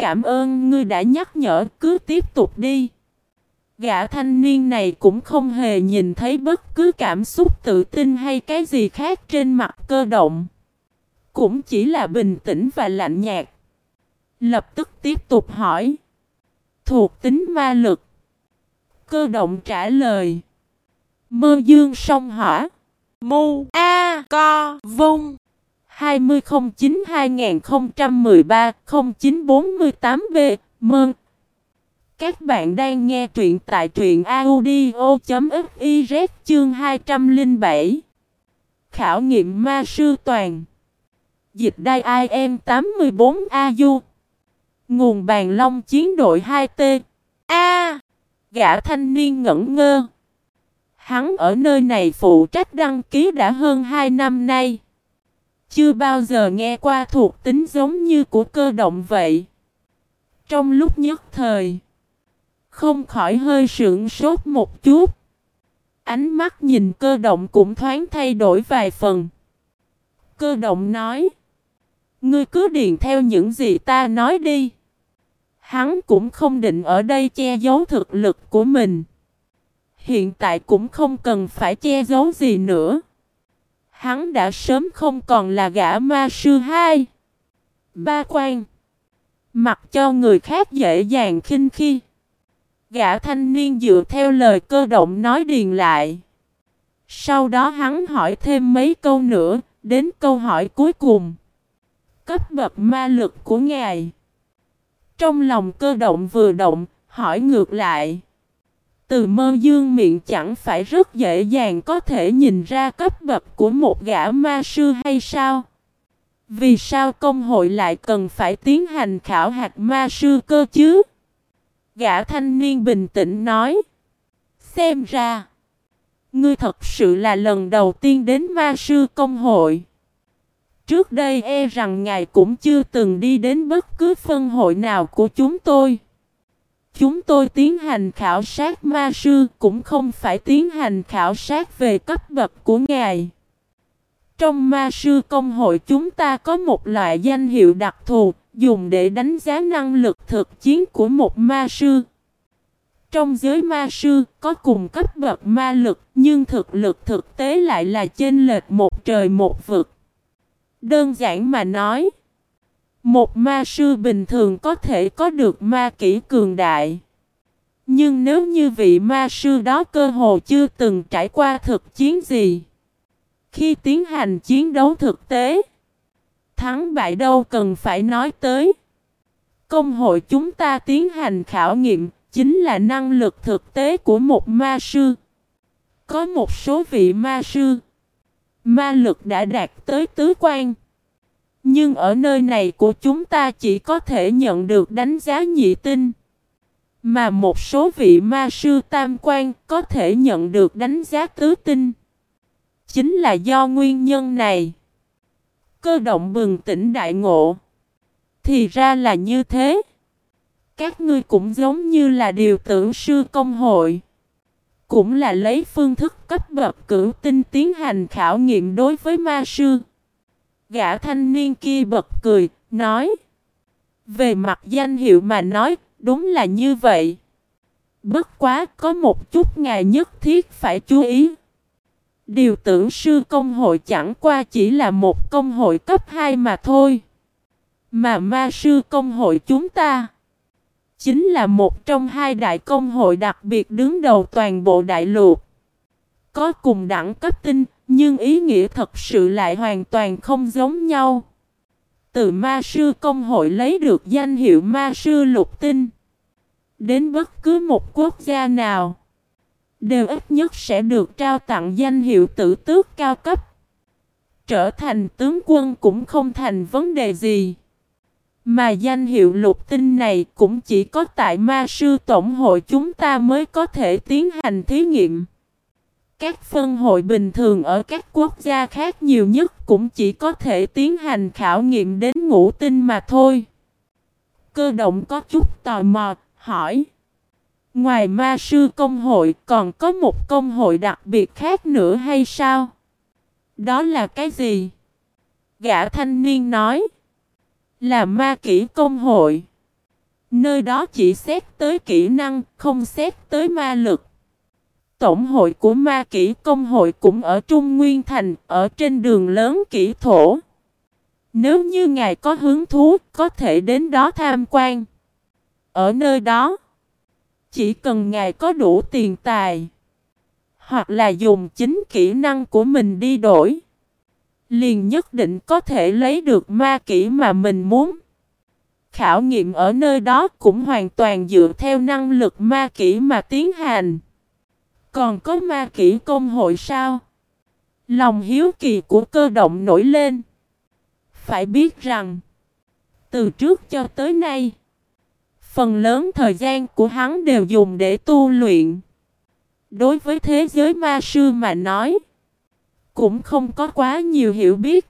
cảm ơn ngươi đã nhắc nhở, cứ tiếp tục đi. Gã thanh niên này cũng không hề nhìn thấy bất cứ cảm xúc tự tin hay cái gì khác trên mặt cơ động. Cũng chỉ là bình tĩnh và lạnh nhạt. Lập tức tiếp tục hỏi. Thuộc tính ma lực. Cơ động trả lời. Mơ dương sông hỏa. Mu A Co Vung 2009-2013-0948B Mơ Các bạn đang nghe truyện tại truyện audio.fiz chương 207 Khảo nghiệm ma sư toàn. Dịch đai IM 84AU Nguồn bàn long chiến đội 2T A. Gã thanh niên ngẩn ngơ. Hắn ở nơi này phụ trách đăng ký đã hơn 2 năm nay. Chưa bao giờ nghe qua thuộc tính giống như của cơ động vậy Trong lúc nhất thời, Không khỏi hơi sượng sốt một chút Ánh mắt nhìn cơ động cũng thoáng thay đổi vài phần Cơ động nói, Ngươi cứ điền theo những gì ta nói đi. Hắn cũng không định ở đây che giấu thực lực của mình. Hiện tại cũng không cần phải che giấu gì nữa. Hắn đã sớm không còn là gã ma sư hai. Ba quan. Mặc cho người khác dễ dàng khinh khi. Gã thanh niên dựa theo lời cơ động nói điền lại. Sau đó hắn hỏi thêm mấy câu nữa, đến câu hỏi cuối cùng cấp bậc ma lực của ngài. Trong lòng cơ động vừa động, hỏi ngược lại. Từ mơ dương miệng chẳng phải rất dễ dàng có thể nhìn ra cấp bậc của một gã ma sư hay sao? Vì sao công hội lại cần phải tiến hành khảo hạt ma sư cơ chứ? Gã thanh niên bình tĩnh nói. Xem ra, ngươi thật sự là lần đầu tiên đến ma sư công hội. Trước đây e rằng ngài cũng chưa từng đi đến bất cứ phân hội nào của chúng tôi. Chúng tôi tiến hành khảo sát ma sư cũng không phải tiến hành khảo sát về cấp bậc của ngài. Trong ma sư công hội chúng ta có một loại danh hiệu đặc thù dùng để đánh giá năng lực thực chiến của một ma sư. Trong giới ma sư có cùng cấp bậc ma lực nhưng thực lực thực tế lại là chênh lệch một trời một vực. Đơn giản mà nói, một ma sư bình thường có thể có được ma kỹ cường đại. Nhưng nếu như vị ma sư đó cơ hồ chưa từng trải qua thực chiến gì, khi tiến hành chiến đấu thực tế, thắng bại đâu cần phải nói tới. Công hội chúng ta tiến hành khảo nghiệm chính là năng lực thực tế của một ma sư. Có một số vị ma sư Ma lực đã đạt tới tứ quan. Nhưng ở nơi này của chúng ta chỉ có thể nhận được đánh giá nhị tinh. Mà một số vị ma sư tam quan có thể nhận được đánh giá tứ tinh. Chính là do nguyên nhân này. Cơ động bừng tỉnh đại ngộ. Thì ra là như thế. Các ngươi cũng giống như là điều tưởng sư công hội. Cũng là lấy phương thức cấp bậc cử tinh tiến hành khảo nghiệm đối với ma sư. Gã thanh niên kia bật cười, nói. Về mặt danh hiệu mà nói, đúng là như vậy. Bất quá có một chút ngài nhất thiết phải chú ý. Điều tưởng sư công hội chẳng qua chỉ là một công hội cấp 2 mà thôi. Mà ma sư công hội chúng ta chính là một trong hai đại công hội đặc biệt đứng đầu toàn bộ đại lục. Có cùng đẳng cấp tinh, nhưng ý nghĩa thật sự lại hoàn toàn không giống nhau. Từ ma sư công hội lấy được danh hiệu ma sư lục tinh. Đến bất cứ một quốc gia nào, đều ít nhất sẽ được trao tặng danh hiệu tử tước cao cấp. Trở thành tướng quân cũng không thành vấn đề gì. Mà danh hiệu lục tinh này cũng chỉ có tại ma sư tổng hội chúng ta mới có thể tiến hành thí nghiệm. Các phân hội bình thường ở các quốc gia khác nhiều nhất cũng chỉ có thể tiến hành khảo nghiệm đến ngũ tinh mà thôi. Cơ động có chút tò mò, hỏi. Ngoài ma sư công hội còn có một công hội đặc biệt khác nữa hay sao? Đó là cái gì? Gã thanh niên nói. Là ma kỹ công hội. Nơi đó chỉ xét tới kỹ năng, không xét tới ma lực. Tổng hội của ma kỹ công hội cũng ở Trung Nguyên Thành, ở trên đường lớn kỹ thổ. Nếu như ngài có hứng thú, có thể đến đó tham quan. Ở nơi đó, chỉ cần ngài có đủ tiền tài, hoặc là dùng chính kỹ năng của mình đi đổi, liền nhất định có thể lấy được ma kỹ mà mình muốn. Khảo nghiệm ở nơi đó cũng hoàn toàn dựa theo năng lực ma kỹ mà tiến hành. Còn có ma kỹ công hội sao? Lòng hiếu kỳ của cơ động nổi lên. Phải biết rằng, từ trước cho tới nay, phần lớn thời gian của hắn đều dùng để tu luyện. Đối với thế giới ma sư mà nói, cũng không có quá nhiều hiểu biết.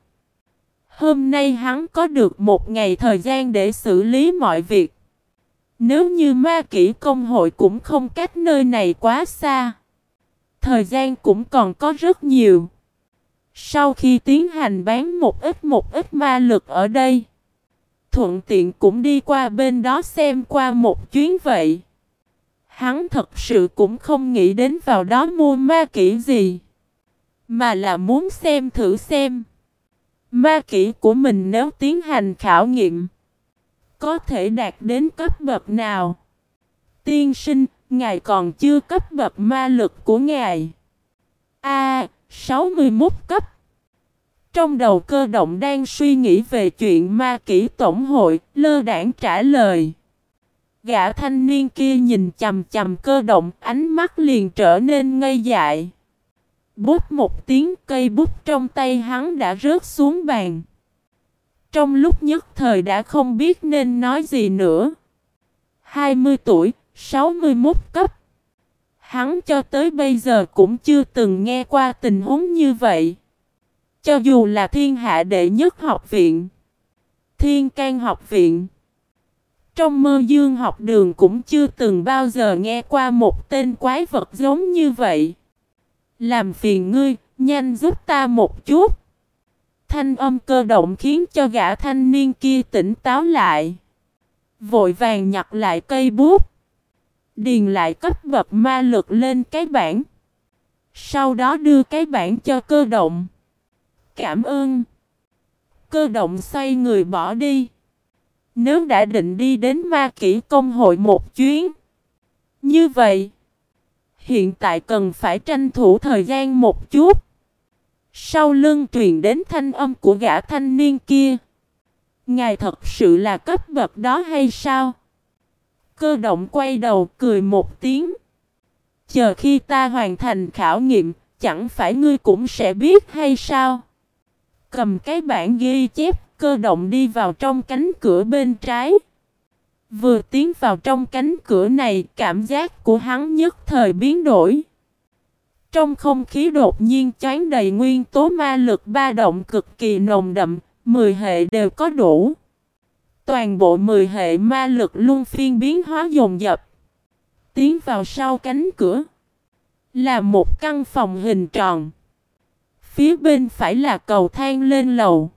Hôm nay hắn có được một ngày thời gian để xử lý mọi việc. Nếu như ma kỹ công hội cũng không cách nơi này quá xa. Thời gian cũng còn có rất nhiều. Sau khi tiến hành bán một ít một ít ma lực ở đây, thuận tiện cũng đi qua bên đó xem qua một chuyến vậy. Hắn thật sự cũng không nghĩ đến vào đó mua ma kỹ gì, mà là muốn xem thử xem. Ma kỹ của mình nếu tiến hành khảo nghiệm, có thể đạt đến cấp bậc nào? Tiên sinh, ngài còn chưa cấp bậc ma lực của ngài. A, à, 61 cấp. Trong đầu cơ động đang suy nghĩ về chuyện ma kỹ tổng hội, lơ đảng trả lời. Gã thanh niên kia nhìn chầm chầm cơ động, ánh mắt liền trở nên ngây dại. Bút một tiếng cây bút trong tay hắn đã rớt xuống bàn. Trong lúc nhất thời đã không biết nên nói gì nữa. 20 tuổi, 61 cấp. Hắn cho tới bây giờ cũng chưa từng nghe qua tình huống như vậy. Cho dù là thiên hạ đệ nhất học viện, thiên can học viện, trong mơ dương học đường cũng chưa từng bao giờ nghe qua một tên quái vật giống như vậy. Làm phiền ngươi, nhanh giúp ta một chút. Thanh âm cơ động khiến cho gã thanh niên kia tỉnh táo lại. Vội vàng nhặt lại cây bút. Điền lại cấp bậc ma lực lên cái bảng. Sau đó đưa cái bảng cho cơ động. Cảm ơn. Cơ động xoay người bỏ đi. Nếu đã định đi đến ma kỹ công hội một chuyến. Như vậy. Hiện tại cần phải tranh thủ thời gian một chút. Sau lưng truyền đến thanh âm của gã thanh niên kia. Ngài thật sự là cấp bậc đó hay sao? Cơ động quay đầu cười một tiếng. Chờ khi ta hoàn thành khảo nghiệm, chẳng phải ngươi cũng sẽ biết hay sao? Cầm cái bản ghi chép, cơ động đi vào trong cánh cửa bên trái. Vừa tiến vào trong cánh cửa này, cảm giác của hắn nhất thời biến đổi. Trong không khí đột nhiên chán đầy nguyên tố ma lực ba động cực kỳ nồng đậm, 10 hệ đều có đủ. Toàn bộ 10 hệ ma lực luôn phiên biến hóa dồn dập. Tiến vào sau cánh cửa là một căn phòng hình tròn. Phía bên phải là cầu thang lên lầu.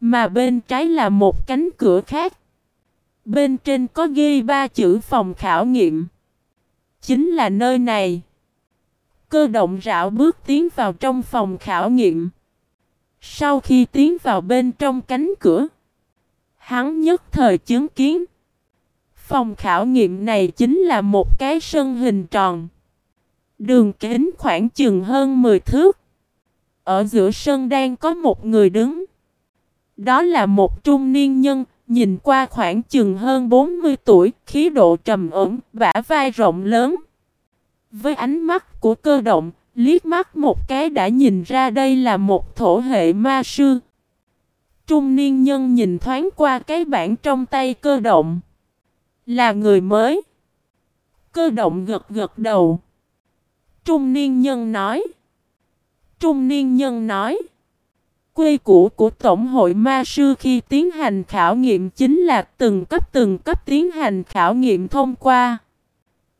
Mà bên trái là một cánh cửa khác. Bên trên có ghi ba chữ phòng khảo nghiệm. Chính là nơi này. Cơ động rảo bước tiến vào trong phòng khảo nghiệm. Sau khi tiến vào bên trong cánh cửa, hắn nhất thời chứng kiến. Phòng khảo nghiệm này chính là một cái sân hình tròn. Đường kính khoảng chừng hơn 10 thước. Ở giữa sân đang có một người đứng. Đó là một trung niên nhân, nhìn qua khoảng chừng hơn 40 tuổi, khí độ trầm ổn, bả vai rộng lớn. Với ánh mắt của cơ động, liếc mắt một cái đã nhìn ra đây là một thổ hệ ma sư. Trung niên nhân nhìn thoáng qua cái bản trong tay cơ động. Là người mới. Cơ động gật gật đầu. Trung niên nhân nói. Trung niên nhân nói. Quy củ của Tổng hội Ma Sư khi tiến hành khảo nghiệm chính là từng cấp từng cấp tiến hành khảo nghiệm thông qua.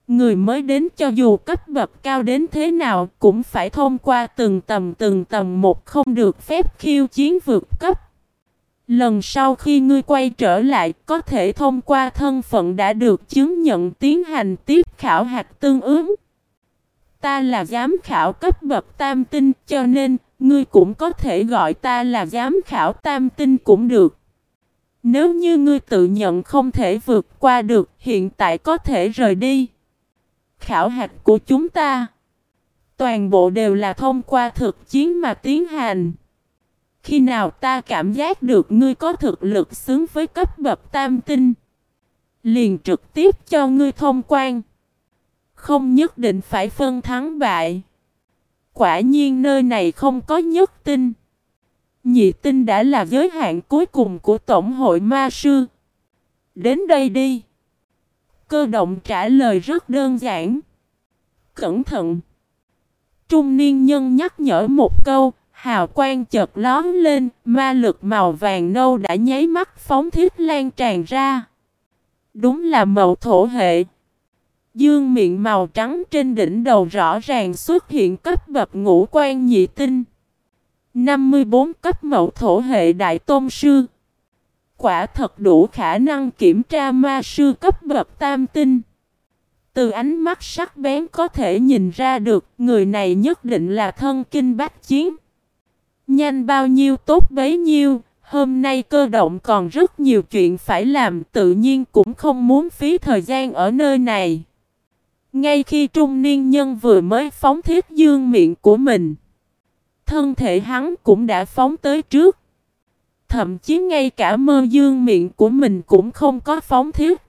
Người mới đến cho dù cấp bậc cao đến thế nào cũng phải thông qua từng tầm từng tầm một không được phép khiêu chiến vượt cấp. Lần sau khi ngươi quay trở lại, có thể thông qua thân phận đã được chứng nhận tiến hành tiếp khảo hạch tương ứng. Ta là giám khảo cấp bậc tam tinh, cho nên, ngươi cũng có thể gọi ta là giám khảo tam tinh cũng được. Nếu như ngươi tự nhận không thể vượt qua được, hiện tại có thể rời đi. Khảo hạch của chúng ta, toàn bộ đều là thông qua thực chiến mà tiến hành. Khi nào ta cảm giác được ngươi có thực lực xứng với cấp bậc tam tinh, liền trực tiếp cho ngươi thông quan. Không nhất định phải phân thắng bại. Quả nhiên nơi này không có nhất tinh. Nhị tinh đã là giới hạn cuối cùng của Tổng hội Ma Sư. Đến đây đi. Cơ động trả lời rất đơn giản. Cẩn thận. Trung niên nhân nhắc nhở một câu, hào quang chợt lón lên, ma lực màu vàng nâu đã nháy mắt phóng thiết lan tràn ra. Đúng là mậu thổ hệ. Dương miệng màu trắng trên đỉnh đầu rõ ràng xuất hiện cấp bậc ngũ quan nhị tinh. 54 cấp mậu thổ hệ đại tôn sư. Quả thật đủ khả năng kiểm tra ma sư cấp bậc tam tinh. Từ ánh mắt sắc bén có thể nhìn ra được người này nhất định là thân kinh bách chiến. Nhanh bao nhiêu tốt bấy nhiêu, hôm nay cơ động còn rất nhiều chuyện phải làm tự nhiên cũng không muốn phí thời gian ở nơi này. Ngay khi trung niên nhân vừa mới phóng thiết dương miệng của mình, thân thể hắn cũng đã phóng tới trước. Thậm chí ngay cả mơ dương miệng của mình cũng không có phóng thiết.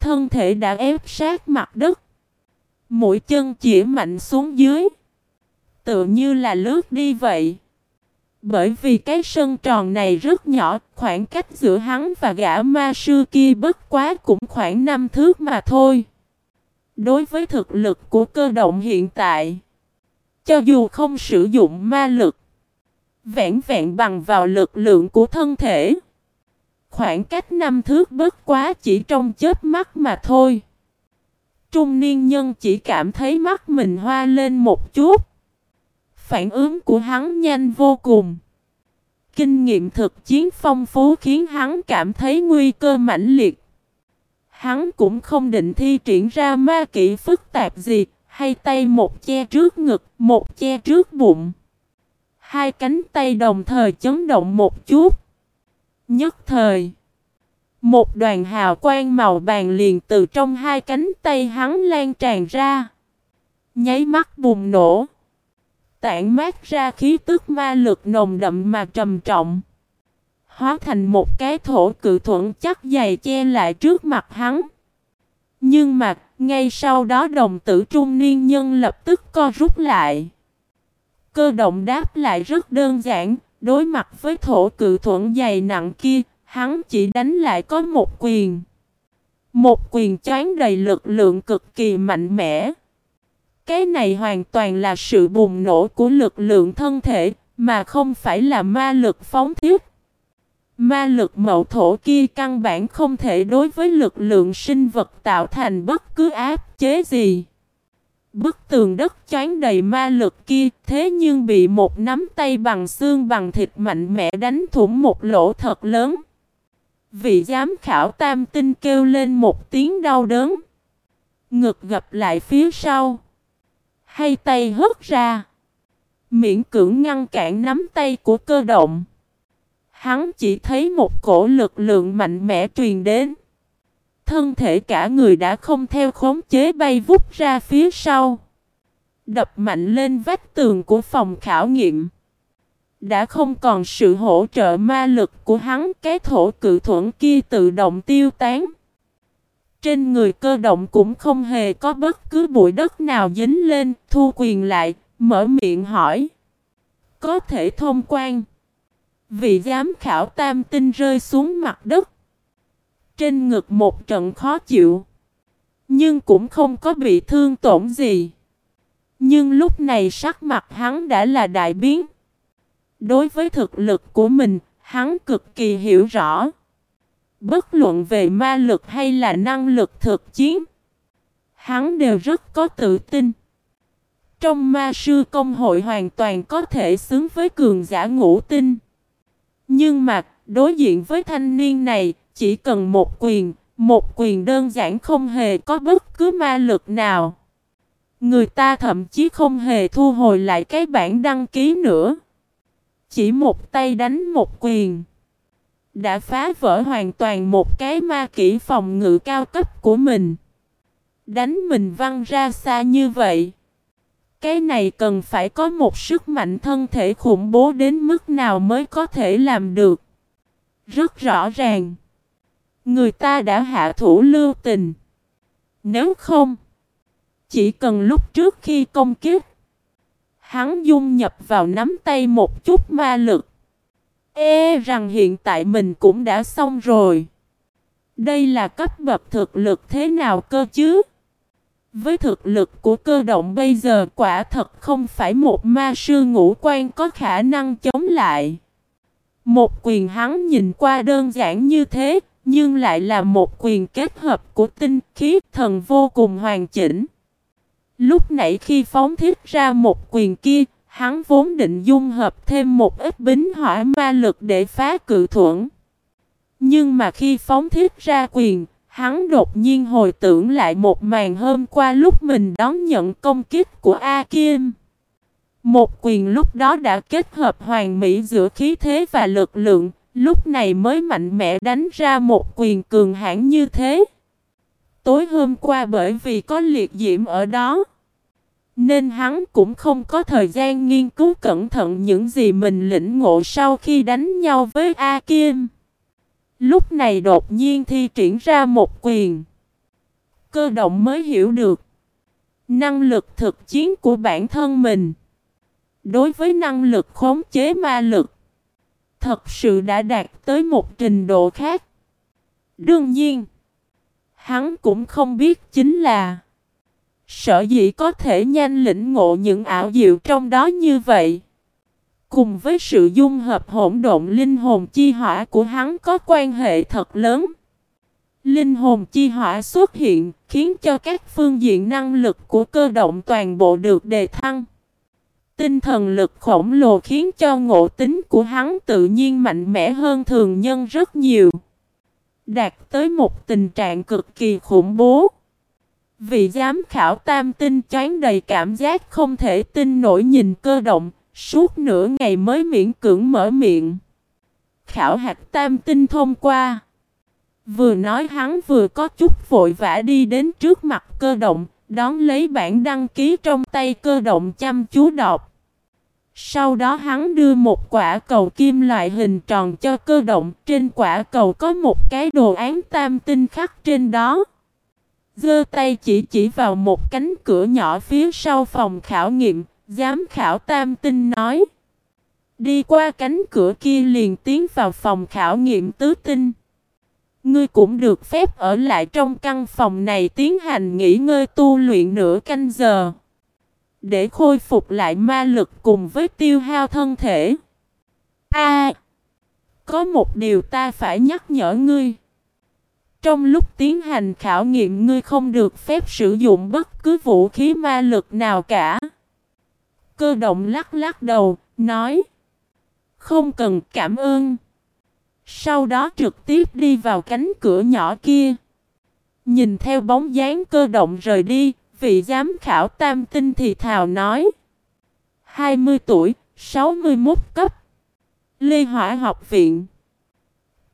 Thân thể đã ép sát mặt đất. Mũi chân chỉ mạnh xuống dưới. Tựa như là lướt đi vậy. Bởi vì cái sân tròn này rất nhỏ, khoảng cách giữa hắn và gã ma sư kia bất quá cũng khoảng 5 thước mà thôi. Đối với thực lực của cơ động hiện tại, cho dù không sử dụng ma lực, vẹn vẹn bằng vào lực lượng của thân thể, khoảng cách năm thước bất quá chỉ trong chớp mắt mà thôi. Trung niên nhân chỉ cảm thấy mắt mình hoa lên một chút. Phản ứng của hắn nhanh vô cùng. Kinh nghiệm thực chiến phong phú khiến hắn cảm thấy nguy cơ mãnh liệt. Hắn cũng không định thi triển ra ma kỹ phức tạp gì, hay tay một che trước ngực, một che trước bụng. Hai cánh tay đồng thời chấn động một chút. Nhất thời, một đoàn hào quang màu vàng liền từ trong hai cánh tay hắn lan tràn ra. Nháy mắt bùng nổ. Tản mát ra khí tức ma lực nồng đậm mà trầm trọng. Hóa thành một cái thổ cự thuận chắc dày che lại trước mặt hắn. Nhưng mà, ngay sau đó đồng tử trung niên nhân lập tức co rút lại. Cơ động đáp lại rất đơn giản, đối mặt với thổ cự thuận dày nặng kia, hắn chỉ đánh lại có một quyền. Một quyền choán đầy lực lượng cực kỳ mạnh mẽ. Cái này hoàn toàn là sự bùng nổ của lực lượng thân thể, mà không phải là ma lực phóng thiết. Ma lực mậu thổ kia căn bản không thể đối với lực lượng sinh vật tạo thành bất cứ áp chế gì. Bức tường đất choán đầy ma lực kia thế nhưng bị một nắm tay bằng xương bằng thịt mạnh mẽ đánh thủng một lỗ thật lớn. Vị giám khảo tam tinh kêu lên một tiếng đau đớn. Ngực gập lại phía sau. Hay tay hất ra. Miễn cưỡng ngăn cản nắm tay của cơ động. Hắn chỉ thấy một cổ lực lượng mạnh mẽ truyền đến. Thân thể cả người đã không theo khống chế bay vút ra phía sau. Đập mạnh lên vách tường của phòng khảo nghiệm. Đã không còn sự hỗ trợ ma lực của hắn, cái thổ cự thuẫn kia tự động tiêu tán. Trên người cơ động cũng không hề có bất cứ bụi đất nào dính lên, thu quyền lại, mở miệng hỏi. Có thể thông quan. Vị giám khảo tam tinh rơi xuống mặt đất. Trên ngực một trận khó chịu. Nhưng cũng không có bị thương tổn gì. Nhưng lúc này sắc mặt hắn đã là đại biến. Đối với thực lực của mình, hắn cực kỳ hiểu rõ. Bất luận về ma lực hay là năng lực thực chiến, hắn đều rất có tự tin. Trong ma sư công hội hoàn toàn có thể xứng với cường giả ngũ tinh. Nhưng mà, Đối diện với thanh niên này, chỉ cần một quyền, một quyền đơn giản không hề có bất cứ ma lực nào. Người ta thậm chí không hề thu hồi lại cái bản đăng ký nữa. Chỉ một tay đánh một quyền. Đã phá vỡ hoàn toàn một cái ma kỹ phòng ngự cao cấp của mình. Đánh mình văng ra xa như vậy. Cái này cần phải có một sức mạnh thân thể khủng bố đến mức nào mới có thể làm được. Rất rõ ràng. Người ta đã hạ thủ lưu tình. Nếu không, chỉ cần lúc trước khi công kích, hắn dung nhập vào nắm tay một chút ma lực. E rằng hiện tại mình cũng đã xong rồi. Đây là cấp bậc thực lực thế nào cơ chứ? Với thực lực của cơ động bây giờ quả thật không phải một ma sư ngũ quan có khả năng chống lại. Một quyền hắn nhìn qua đơn giản như thế, nhưng lại là một quyền kết hợp của tinh khí thần vô cùng hoàn chỉnh. Lúc nãy khi phóng thiết ra một quyền kia, hắn vốn định dung hợp thêm một ít bính hỏa ma lực để phá cự thuẫn. Nhưng mà khi phóng thiết ra quyền, hắn đột nhiên hồi tưởng lại một màn hôm qua lúc mình đón nhận công kích của A Kim. Một quyền lúc đó đã kết hợp hoàn mỹ giữa khí thế và lực lượng, lúc này mới mạnh mẽ đánh ra một quyền cường hãn như thế. Tối hôm qua bởi vì có liệt diễm ở đó, nên hắn cũng không có thời gian nghiên cứu cẩn thận những gì mình lĩnh ngộ sau khi đánh nhau với A Kim. Lúc này đột nhiên thi triển ra một quyền. Cơ động mới hiểu được năng lực thực chiến của bản thân mình. Đối với năng lực khống chế ma lực, thật sự đã đạt tới một trình độ khác. Đương nhiên, hắn cũng không biết chính là Sở dĩ có thể nhanh lĩnh ngộ những ảo diệu trong đó như vậy. Cùng với sự dung hợp hỗn độn linh hồn chi hỏa của hắn có quan hệ thật lớn. Linh hồn chi hỏa xuất hiện khiến cho các phương diện năng lực của cơ động toàn bộ được đề thăng. Tinh thần lực khổng lồ khiến cho ngộ tính của hắn tự nhiên mạnh mẽ hơn thường nhân rất nhiều. Đạt tới một tình trạng cực kỳ khủng bố. Vị giám khảo tam tinh choáng đầy cảm giác không thể tin nổi nhìn cơ động, suốt nửa ngày mới miễn cưỡng mở miệng. Khảo hạt tam tinh thông qua. Vừa nói hắn vừa có chút vội vã đi đến trước mặt cơ động, đón lấy bản đăng ký trong tay cơ động chăm chú đọc. Sau đó hắn đưa một quả cầu kim loại hình tròn cho cơ động, trên quả cầu có một cái đồ án tam tinh khắc trên đó giơ tay chỉ chỉ vào một cánh cửa nhỏ phía sau phòng khảo nghiệm, giám khảo tam tinh nói. Đi qua cánh cửa kia liền tiến vào phòng khảo nghiệm tứ tinh. Ngươi cũng được phép ở lại trong căn phòng này tiến hành nghỉ ngơi tu luyện nửa canh giờ. Để khôi phục lại ma lực cùng với tiêu hao thân thể. A, Có một điều ta phải nhắc nhở ngươi. Trong lúc tiến hành khảo nghiệm ngươi không được phép sử dụng bất cứ vũ khí ma lực nào cả. Cơ động lắc lắc đầu, nói. Không cần cảm ơn. Sau đó trực tiếp đi vào cánh cửa nhỏ kia. Nhìn theo bóng dáng cơ động rời đi, vị giám khảo tam tinh thì thào nói. 20 tuổi, 61 cấp. Lê Hỏa học viện.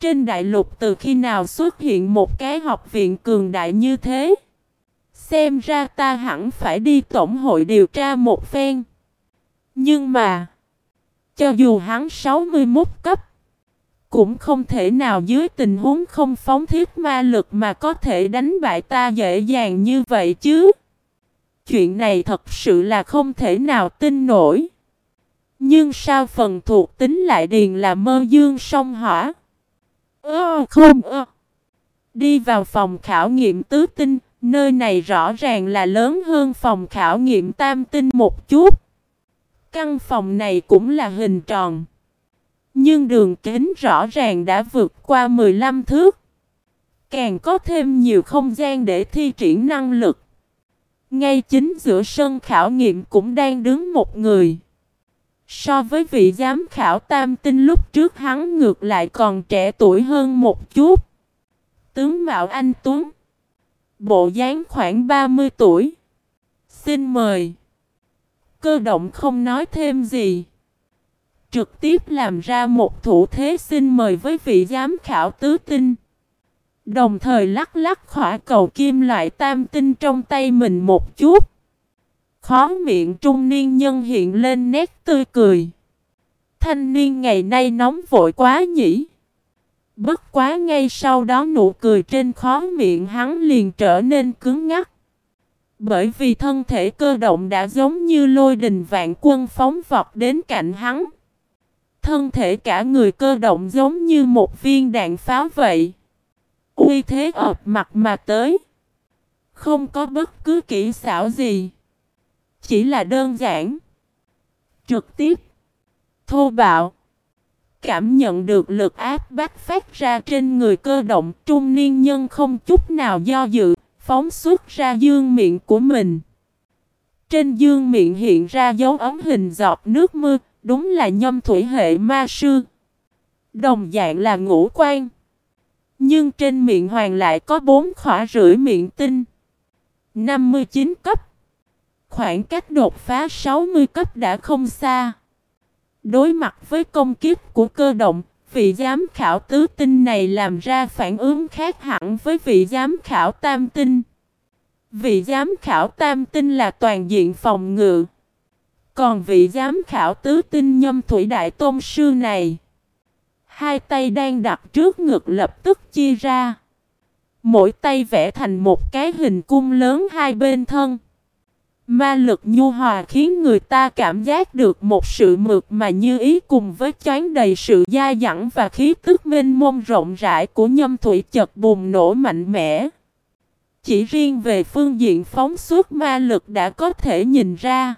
Trên đại lục từ khi nào xuất hiện một cái học viện cường đại như thế? Xem ra ta hẳn phải đi tổng hội điều tra một phen. Nhưng mà, cho dù hắn 61 cấp, cũng không thể nào dưới tình huống không phóng thiết ma lực mà có thể đánh bại ta dễ dàng như vậy chứ. Chuyện này thật sự là không thể nào tin nổi. Nhưng sao phần thuộc tính lại điền là mơ dương song hỏa? Ơ không ơ. Đi vào phòng khảo nghiệm tứ tinh, nơi này rõ ràng là lớn hơn phòng khảo nghiệm tam tinh một chút. Căn phòng này cũng là hình tròn. Nhưng đường kính rõ ràng đã vượt qua 15 thước. Càng có thêm nhiều không gian để thi triển năng lực. Ngay chính giữa sân khảo nghiệm cũng đang đứng một người. So với vị giám khảo tam tinh lúc trước, hắn ngược lại còn trẻ tuổi hơn một chút. Tướng Mạo Anh Tuấn. Bộ dáng khoảng 30 tuổi. Xin mời. Cơ động không nói thêm gì. Trực tiếp làm ra một thủ thế xin mời với vị giám khảo tứ tinh. Đồng thời lắc lắc khỏa cầu kim loại tam tinh trong tay mình một chút. Khó miệng trung niên nhân hiện lên nét tươi cười. Thanh niên ngày nay nóng vội quá nhỉ. Bất quá ngay sau đó nụ cười trên khó miệng hắn liền trở nên cứng ngắc. Bởi vì thân thể cơ động đã giống như lôi đình vạn quân phóng vọt đến cạnh hắn. Thân thể cả người cơ động giống như một viên đạn pháo vậy. Uy thế ập mặt mà tới. Không có bất cứ kỹ xảo gì. Chỉ là đơn giản. Trực tiếp. Thô bạo. Cảm nhận được lực áp bách phát ra trên người cơ động trung niên nhân không chút nào do dự, phóng xuất ra dương miệng của mình. Trên dương miệng hiện ra dấu ấm hình giọt nước mưa, đúng là nhâm thủy hệ ma sư. Đồng dạng là ngũ quan. Nhưng trên miệng hoàng lại có bốn khỏa rưỡi miệng tinh. 59 cấp. Khoảng cách đột phá 60 cấp đã không xa. Đối mặt với công kiếp của cơ động, vị giám khảo tứ tinh này làm ra phản ứng khác hẳn với vị giám khảo tam tinh. Vị giám khảo tam tinh là toàn diện phòng ngự. Còn vị giám khảo tứ tinh nhâm thủy đại tôn sư này, hai tay đang đặt trước ngực lập tức chia ra. Mỗi tay vẽ thành một cái hình cung lớn hai bên thân. Ma lực nhu hòa khiến người ta cảm giác được một sự mượt mà như ý cùng với chán đầy sự gia dẳng và khí tức mênh mông rộng rãi của nhâm thủy chật bùng nổ mạnh mẽ. Chỉ riêng về phương diện phóng suốt ma lực đã có thể nhìn ra.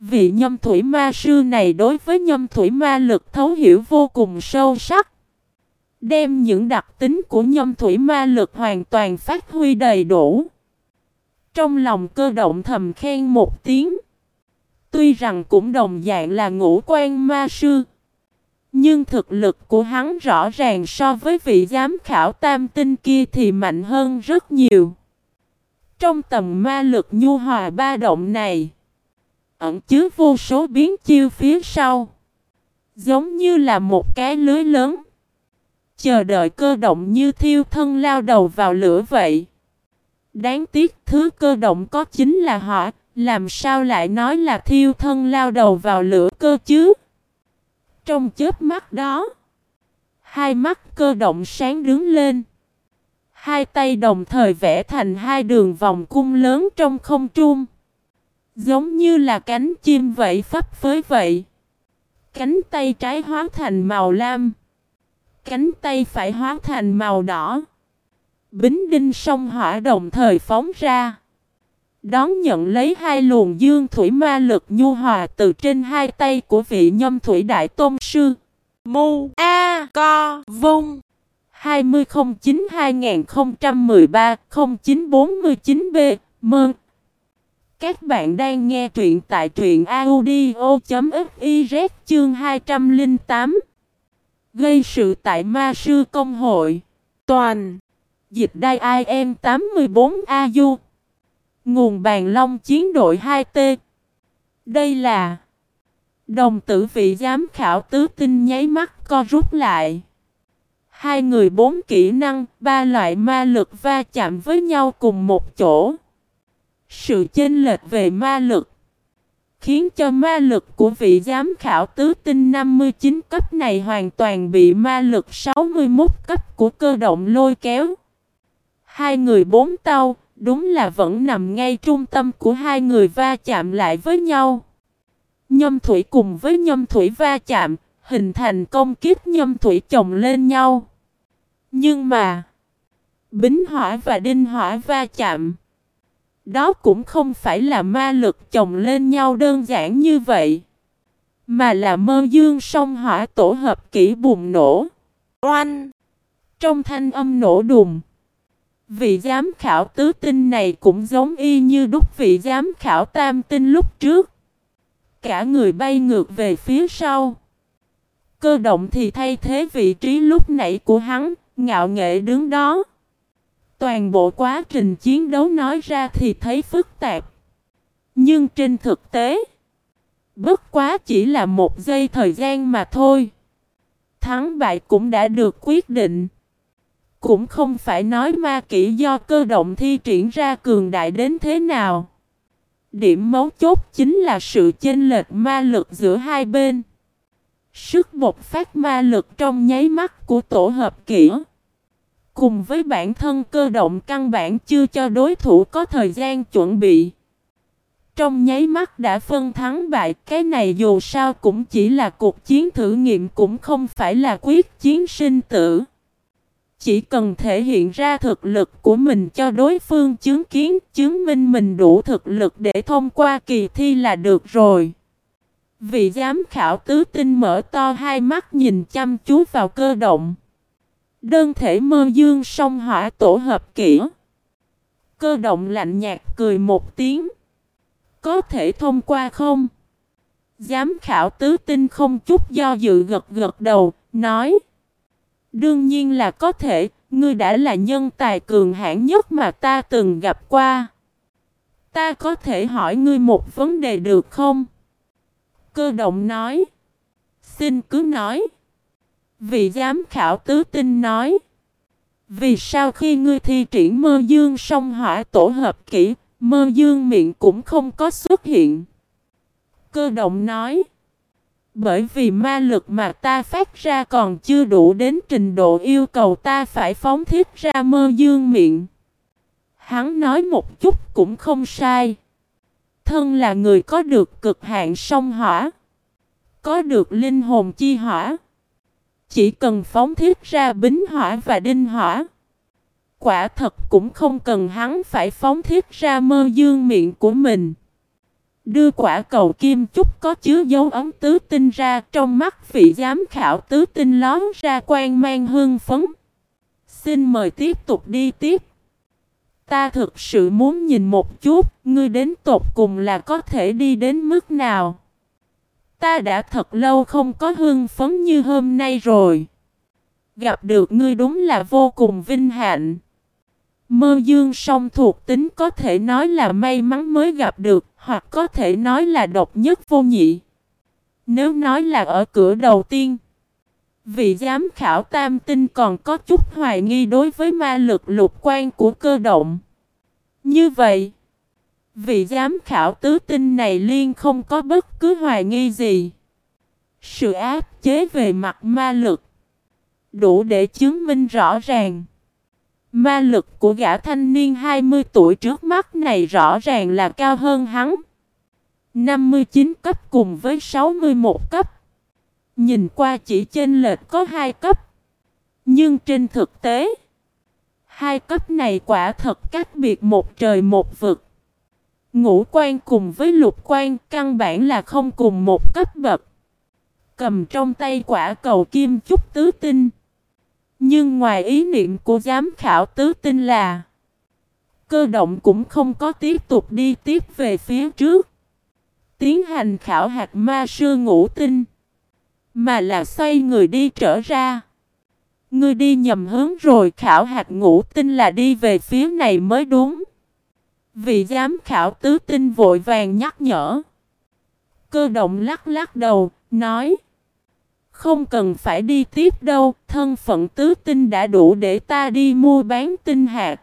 Vị nhâm thủy ma sư này đối với nhâm thủy ma lực thấu hiểu vô cùng sâu sắc. Đem những đặc tính của nhâm thủy ma lực hoàn toàn phát huy đầy đủ. Trong lòng cơ động thầm khen một tiếng. Tuy rằng cũng đồng dạng là ngũ quan ma sư. Nhưng thực lực của hắn rõ ràng so với vị giám khảo tam tinh kia thì mạnh hơn rất nhiều. Trong tầm ma lực nhu hòa ba động này, ẩn chứa vô số biến chiêu phía sau. Giống như là một cái lưới lớn. Chờ đợi cơ động như thiêu thân lao đầu vào lửa vậy. Đáng tiếc thứ cơ động có chính là họ, làm sao lại nói là thiêu thân lao đầu vào lửa cơ chứ? Trong chớp mắt đó, hai mắt cơ động sáng đứng lên. Hai tay đồng thời vẽ thành hai đường vòng cung lớn trong không trung. Giống như là cánh chim vậy phấp phới vậy. Cánh tay trái hóa thành màu lam. Cánh tay phải hóa thành màu đỏ. Bính đinh sông hỏa đồng thời phóng ra. Đón nhận lấy hai luồng dương thủy ma lực nhu hòa từ trên hai tay của vị nhâm thủy đại tôn sư. Mu A Co Vung. 2009-2013-0949B Mơn. Các bạn đang nghe truyện tại truyện audio.fiz chương 208 Gây sự tại ma sư công hội. Toàn. Dịch đai IM 84AU Nguồn bàn long chiến đội 2T Đây là Đồng tử vị giám khảo tứ tinh nháy mắt co rút lại. Hai người bốn kỹ năng, ba loại ma lực va chạm với nhau cùng một chỗ. Sự chênh lệch về ma lực Khiến cho ma lực của vị giám khảo tứ tinh 59 cấp này hoàn toàn bị ma lực 61 cấp của cơ động lôi kéo. Hai người bốn tàu, đúng là vẫn nằm ngay trung tâm của hai người va chạm lại với nhau. Nhâm thủy cùng với nhâm thủy va chạm, hình thành công kiếp nhâm thủy chồng lên nhau. Nhưng mà, bính hỏa và đinh hỏa va chạm. Đó cũng không phải là ma lực chồng lên nhau đơn giản như vậy. Mà là mơ dương song hỏa tổ hợp kỹ bùng nổ. Oanh! Trong thanh âm nổ đùng. Vị giám khảo tứ tinh này cũng giống y như đúc vị giám khảo tam tinh lúc trước. cả người bay ngược về phía sau. Cơ động thì thay thế vị trí lúc nãy của hắn, ngạo nghệ đứng đó. Toàn bộ quá trình chiến đấu nói ra thì thấy phức tạp. Nhưng trên thực tế, bất quá chỉ là một giây thời gian mà thôi. Thắng bại cũng đã được quyết định. Cũng không phải nói ma kỹ do cơ động thi triển ra cường đại đến thế nào. Điểm mấu chốt chính là sự chênh lệch ma lực giữa hai bên. Sức bộc phát ma lực trong nháy mắt của tổ hợp kỹ. Cùng với bản thân cơ động căn bản chưa cho đối thủ có thời gian chuẩn bị. Trong nháy mắt đã phân thắng bại, cái này dù sao cũng chỉ là cuộc chiến thử nghiệm cũng không phải là quyết chiến sinh tử. Chỉ cần thể hiện ra thực lực của mình cho đối phương chứng kiến, chứng minh mình đủ thực lực để thông qua kỳ thi là được rồi. Vị giám khảo tứ tinh mở to hai mắt nhìn chăm chú vào cơ động. Đơn thể mơ dương song hỏa tổ hợp kỹ. Cơ động lạnh nhạt cười một tiếng. Có thể thông qua không? Giám khảo tứ tinh không chút do dự gật gật đầu, nói. Đương nhiên là có thể, ngươi đã là nhân tài cường hãn nhất mà ta từng gặp qua. Ta có thể hỏi ngươi một vấn đề được không? Cơ động nói. Xin cứ nói. Vị giám khảo tứ tinh nói. Vì sao khi ngươi thi triển mơ dương song hỏa tổ hợp kỹ, mơ dương miệng cũng không có xuất hiện? Cơ động nói. Bởi vì ma lực mà ta phát ra còn chưa đủ đến trình độ yêu cầu ta phải phóng thiết ra mơ dương miệng. Hắn nói một chút cũng không sai. Thân là người có được cực hạn sông hỏa. Có được linh hồn chi hỏa. Chỉ cần phóng thiết ra bính hỏa và đinh hỏa. Quả thật cũng không cần hắn phải phóng thiết ra mơ dương miệng của mình. Đưa quả cầu kim chúc có chứa dấu ấm tứ tinh ra trong mắt vị giám khảo tứ tinh lón ra quan mang hương phấn. Xin mời tiếp tục đi tiếp. Ta thực sự muốn nhìn một chút, ngươi đến tột cùng là có thể đi đến mức nào. Ta đã thật lâu không có hương phấn như hôm nay rồi. Gặp được ngươi đúng là vô cùng vinh hạnh. Mơ dương song thuộc tính có thể nói là may mắn mới gặp được, hoặc có thể nói là độc nhất vô nhị. Nếu nói là ở cửa đầu tiên, vị giám khảo tam tinh còn có chút hoài nghi đối với ma lực lục quan của cơ động. Như vậy, vị giám khảo tứ tinh này liên không có bất cứ hoài nghi gì. Sự áp chế về mặt ma lực đủ để chứng minh rõ ràng. Ma lực của gã thanh niên 20 tuổi trước mắt này rõ ràng là cao hơn hắn. 59 cấp cùng với 61 cấp. Nhìn qua chỉ chênh lệch có 2 cấp. Nhưng trên thực tế, hai cấp này quả thật cách biệt một trời một vực. Ngũ quan cùng với lục quan căn bản là không cùng một cấp bậc. Cầm trong tay quả cầu kim chúc tứ tinh. Nhưng ngoài ý niệm của giám khảo tứ tinh là Cơ động cũng không có tiếp tục đi tiếp về phía trước. Tiến hành khảo hạt ma sư ngũ tinh Mà là xoay người đi trở ra. Ngươi đi nhầm hướng rồi khảo hạt ngũ tinh là đi về phía này mới đúng. Vị giám khảo tứ tinh vội vàng nhắc nhở. Cơ động lắc lắc đầu, nói không cần phải đi tiếp đâu, thân phận tứ tinh đã đủ để ta đi mua bán tinh hạt.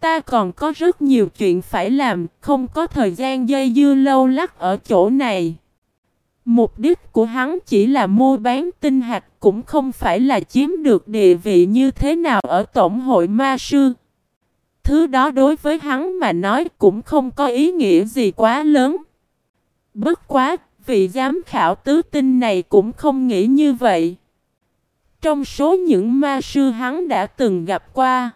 Ta còn có rất nhiều chuyện phải làm, không có thời gian dây dưa lâu lắc ở chỗ này. Mục đích của hắn chỉ là mua bán tinh hạt cũng không phải là chiếm được địa vị như thế nào ở Tổng hội Ma Sư. Thứ đó đối với hắn mà nói cũng không có ý nghĩa gì quá lớn. Bất quá, vị giám khảo tứ tinh này cũng không nghĩ như vậy. Trong số những ma sư hắn đã từng gặp qua,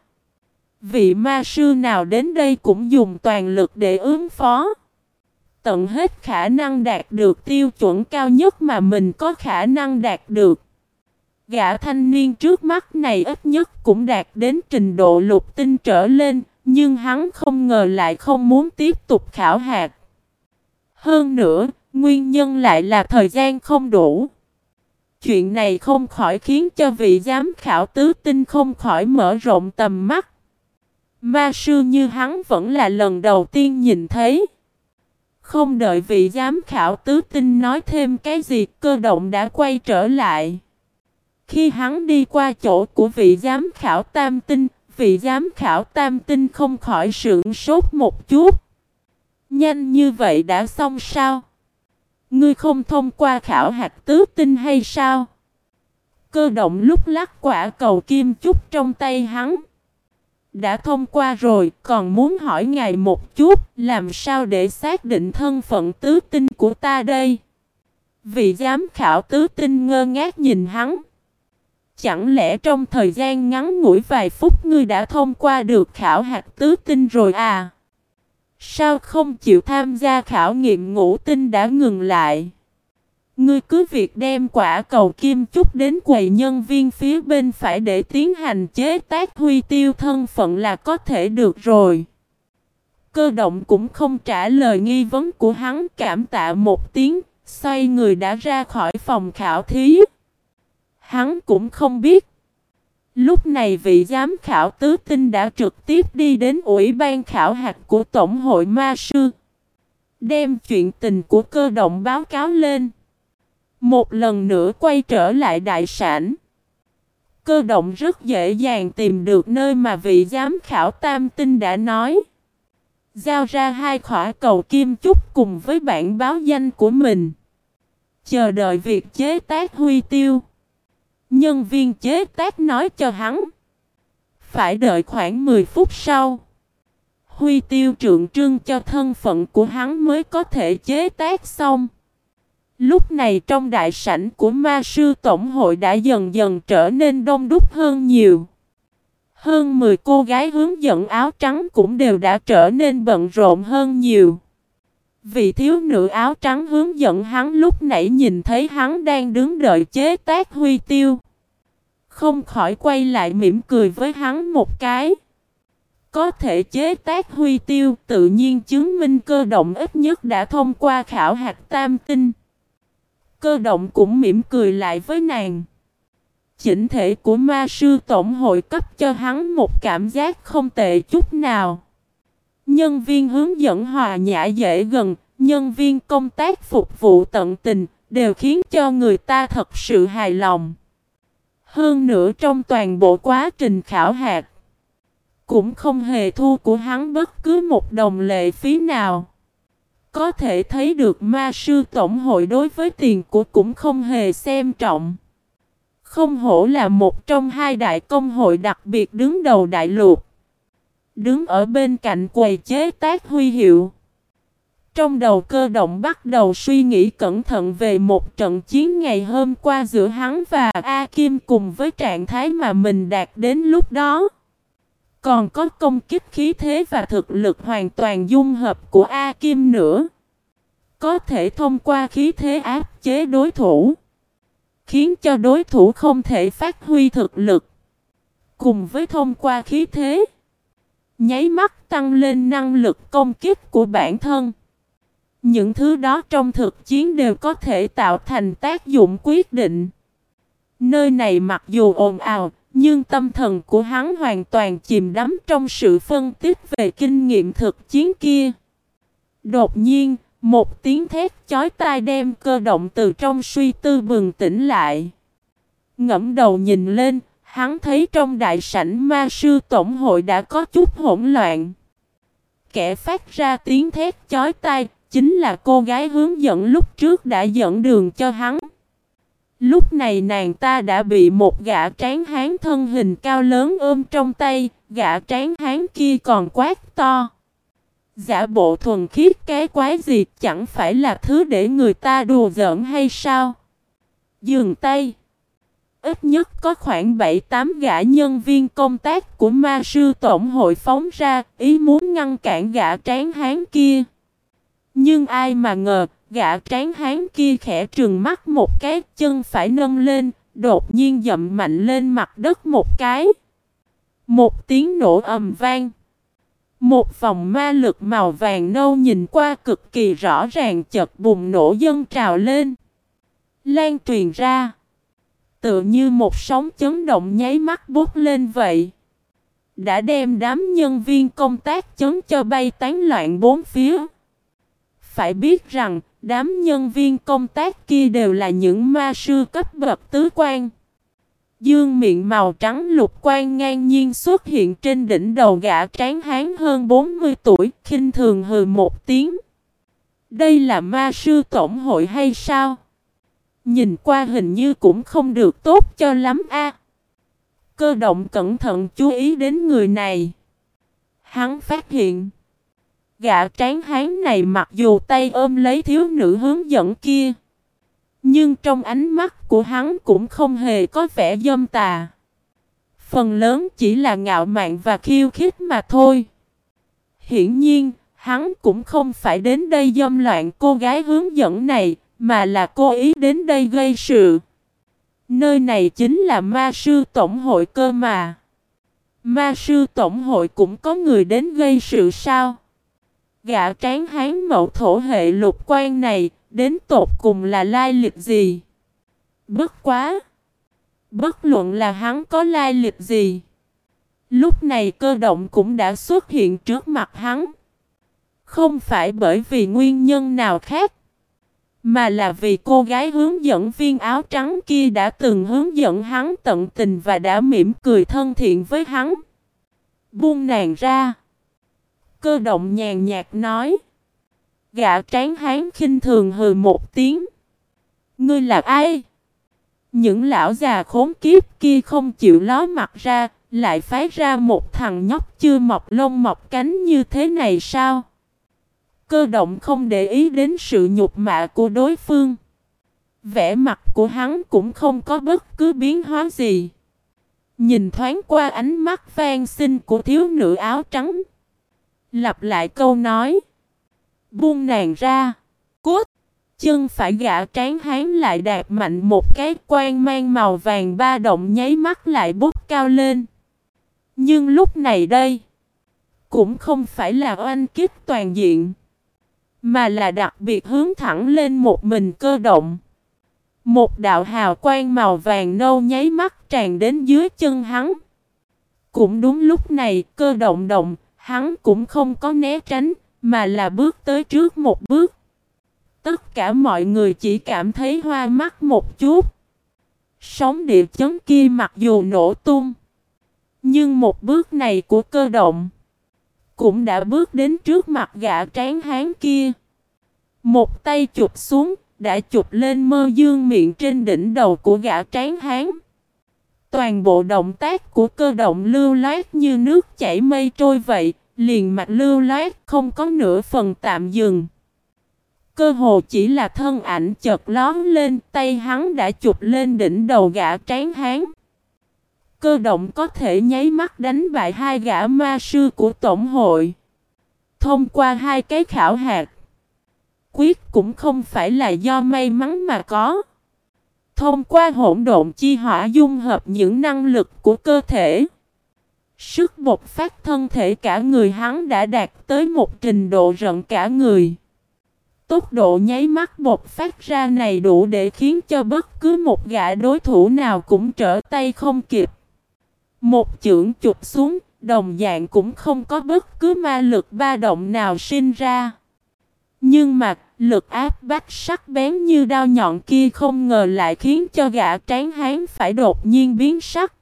vị ma sư nào đến đây cũng dùng toàn lực để ứng phó. Tận hết khả năng đạt được tiêu chuẩn cao nhất mà mình có khả năng đạt được. Gã thanh niên trước mắt này ít nhất cũng đạt đến trình độ lục tinh trở lên, nhưng hắn không ngờ lại không muốn tiếp tục khảo hạt. Hơn nữa, Nguyên nhân lại là thời gian không đủ. Chuyện này không khỏi khiến cho vị giám khảo tứ tinh không khỏi mở rộng tầm mắt. Ma sư như hắn vẫn là lần đầu tiên nhìn thấy. Không đợi vị giám khảo tứ tinh nói thêm cái gì cơ động đã quay trở lại. Khi hắn đi qua chỗ của vị giám khảo tam tinh, vị giám khảo tam tinh không khỏi sưởng sốt một chút. Nhanh như vậy đã xong sao? Ngươi không thông qua khảo hạt tứ tinh hay sao? Cơ động lúc lắc quả cầu kim chút trong tay hắn. Đã thông qua rồi, còn muốn hỏi ngài một chút, làm sao để xác định thân phận tứ tinh của ta đây? Vị giám khảo tứ tinh ngơ ngác nhìn hắn. Chẳng lẽ trong thời gian ngắn ngủi vài phút ngươi đã thông qua được khảo hạt tứ tinh rồi à? Sao không chịu tham gia khảo nghiệm ngũ tinh đã ngừng lại? Ngươi cứ việc đem quả cầu kim chúc đến quầy nhân viên phía bên phải để tiến hành chế tác huy tiêu thân phận là có thể được rồi. Cơ động cũng không trả lời nghi vấn của hắn cảm tạ một tiếng, xoay người đã ra khỏi phòng khảo thí. Hắn cũng không biết. Lúc này vị giám khảo tứ tinh đã trực tiếp đi đến ủy ban khảo hạt của Tổng hội Ma Sư. Đem chuyện tình của cơ động báo cáo lên. Một lần nữa quay trở lại đại sản. Cơ động rất dễ dàng tìm được nơi mà vị giám khảo tam tinh đã nói. Giao ra hai khỏa cầu kim chúc cùng với bản báo danh của mình. Chờ đợi việc chế tác huy tiêu. Nhân viên chế tác nói cho hắn. Phải đợi khoảng 10 phút sau. Huy tiêu trượng trưng cho thân phận của hắn mới có thể chế tác xong. Lúc này trong đại sảnh của ma sư tổng hội đã dần dần trở nên đông đúc hơn nhiều. Hơn 10 cô gái hướng dẫn áo trắng cũng đều đã trở nên bận rộn hơn nhiều. Vị thiếu nữ áo trắng hướng dẫn hắn lúc nãy nhìn thấy hắn đang đứng đợi chế tác huy tiêu. Không khỏi quay lại mỉm cười với hắn một cái. Có thể chế tác huy tiêu tự nhiên chứng minh cơ động ít nhất đã thông qua khảo hạt tam tinh. Cơ động cũng mỉm cười lại với nàng. Chỉnh thể của ma sư tổng hội cấp cho hắn một cảm giác không tệ chút nào. Nhân viên hướng dẫn hòa nhã dễ gần, nhân viên công tác phục vụ tận tình, đều khiến cho người ta thật sự hài lòng. Hơn nữa trong toàn bộ quá trình khảo hạt, cũng không hề thu của hắn bất cứ một đồng lệ phí nào. Có thể thấy được ma sư tổng hội đối với tiền của cũng không hề xem trọng. Không hổ là một trong hai đại công hội đặc biệt đứng đầu đại lục. Đứng ở bên cạnh quầy chế tác huy hiệu. Trong đầu cơ động bắt đầu suy nghĩ cẩn thận về một trận chiến ngày hôm qua giữa hắn và A Kim cùng với trạng thái mà mình đạt đến lúc đó. Còn có công kích khí thế và thực lực hoàn toàn dung hợp của A Kim nữa. Có thể thông qua khí thế áp chế đối thủ. Khiến cho đối thủ không thể phát huy thực lực. Cùng với thông qua khí thế. Nháy mắt tăng lên năng lực công kích của bản thân. Những thứ đó trong thực chiến đều có thể tạo thành tác dụng quyết định. Nơi này mặc dù ồn ào, nhưng tâm thần của hắn hoàn toàn chìm đắm trong sự phân tích về kinh nghiệm thực chiến kia. Đột nhiên, một tiếng thét chói tai đem cơ động từ trong suy tư bừng tỉnh lại. Ngẫm đầu nhìn lên, hắn thấy trong đại sảnh ma sư tổng hội đã có chút hỗn loạn. Kẻ phát ra tiếng thét chói tai, chính là cô gái hướng dẫn lúc trước đã dẫn đường cho hắn. Lúc này nàng ta đã bị một gã tráng hán thân hình cao lớn ôm trong tay, gã tráng hán kia còn quát to. Giả bộ thuần khiết cái quái gì chẳng phải là thứ để người ta đùa giỡn hay sao? Dừng tay. Ít nhất có khoảng 7-8 gã nhân viên công tác của ma sư tổng hội phóng ra, ý muốn ngăn cản gã tráng hán kia. Nhưng ai mà ngờ, gã tráng hán kia khẽ trừng mắt một cái chân phải nâng lên, đột nhiên dậm mạnh lên mặt đất một cái. Một tiếng nổ ầm vang. Một vòng ma lực màu vàng nâu nhìn qua cực kỳ rõ ràng chợt bùng nổ dân trào lên. Lan truyền ra tự như một sóng chấn động nháy mắt bút lên vậy. Đã đem đám nhân viên công tác chấn cho bay tán loạn bốn phía. Phải biết rằng, đám nhân viên công tác kia đều là những ma sư cấp bậc tứ quan. Dương miệng màu trắng lục quan ngang nhiên xuất hiện trên đỉnh đầu gã tráng hán hơn 40 tuổi, khinh thường hừ một tiếng. Đây là ma sư tổng hội hay sao? Nhìn qua hình như cũng không được tốt cho lắm a. Cơ động cẩn thận chú ý đến người này. Hắn phát hiện. Gã tráng hán này mặc dù tay ôm lấy thiếu nữ hướng dẫn kia. Nhưng trong ánh mắt của hắn cũng không hề có vẻ dâm tà. Phần lớn chỉ là ngạo mạn và khiêu khích mà thôi. Hiển nhiên, hắn cũng không phải đến đây dâm loạn cô gái hướng dẫn này, mà là cố ý đến đây gây sự. Nơi này chính là ma sư tổng hội cơ mà. Ma sư tổng hội cũng có người đến gây sự sao? Gã tráng hán mậu thổ hệ lục quan này, đến tột cùng là lai lịch gì? Bất quá! Bất luận là hắn có lai lịch gì. Lúc này cơ động cũng đã xuất hiện trước mặt hắn. Không phải bởi vì nguyên nhân nào khác. Mà là vì cô gái hướng dẫn viên áo trắng kia đã từng hướng dẫn hắn tận tình và đã mỉm cười thân thiện với hắn. Buông nàng ra. Cơ động nhàn nhạt nói. Gã tráng hán khinh thường hừ một tiếng. Ngươi là ai? Những lão già khốn kiếp kia không chịu ló mặt ra, lại phái ra một thằng nhóc chưa mọc lông mọc cánh như thế này sao? Cơ động không để ý đến sự nhục mạ của đối phương. Vẻ mặt của hắn cũng không có bất cứ biến hóa gì. Nhìn thoáng qua ánh mắt van xinh của thiếu nữ áo trắng. Lặp lại câu nói. Buông nàng ra. Cút. Chân phải gã tráng hán lại đạp mạnh một cái quang mang màu vàng ba động nháy mắt lại bút cao lên. Nhưng lúc này đây. Cũng không phải là oanh kích toàn diện. Mà là đặc biệt hướng thẳng lên một mình cơ động. Một đạo hào quang màu vàng nâu nháy mắt tràn đến dưới chân hắn. Cũng đúng lúc này cơ động động, hắn cũng không có né tránh, mà là bước tới trước một bước. Tất cả mọi người chỉ cảm thấy hoa mắt một chút. Sóng địa chấn kia mặc dù nổ tung. Nhưng một bước này của cơ động cũng đã bước đến trước mặt gã tráng hán kia. Một tay chụp xuống, đã chụp lên mơ dương miệng trên đỉnh đầu của gã tráng hán. Toàn bộ động tác của cơ động lưu loát như nước chảy mây trôi vậy, liền mạch lưu loát không có nửa phần tạm dừng. Cơ hồ chỉ là thân ảnh chợt lón lên, tay hắn đã chụp lên đỉnh đầu gã tráng hán. Cơ động có thể nháy mắt đánh bại hai gã ma sư của Tổng hội. Thông qua hai cái khảo hạt. Quyết cũng không phải là do may mắn mà có. Thông qua hỗn độn chi hỏa dung hợp những năng lực của cơ thể. Sức bộc phát thân thể cả người hắn đã đạt tới một trình độ rận cả người. Tốc độ nháy mắt bột phát ra này đủ để khiến cho bất cứ một gã đối thủ nào cũng trở tay không kịp. Một chưởng chụp xuống, đồng dạng cũng không có bất cứ ma lực ba động nào sinh ra. Nhưng mà, lực áp bách sắc bén như đao nhọn kia không ngờ lại khiến cho gã tráng hán phải đột nhiên biến sắc.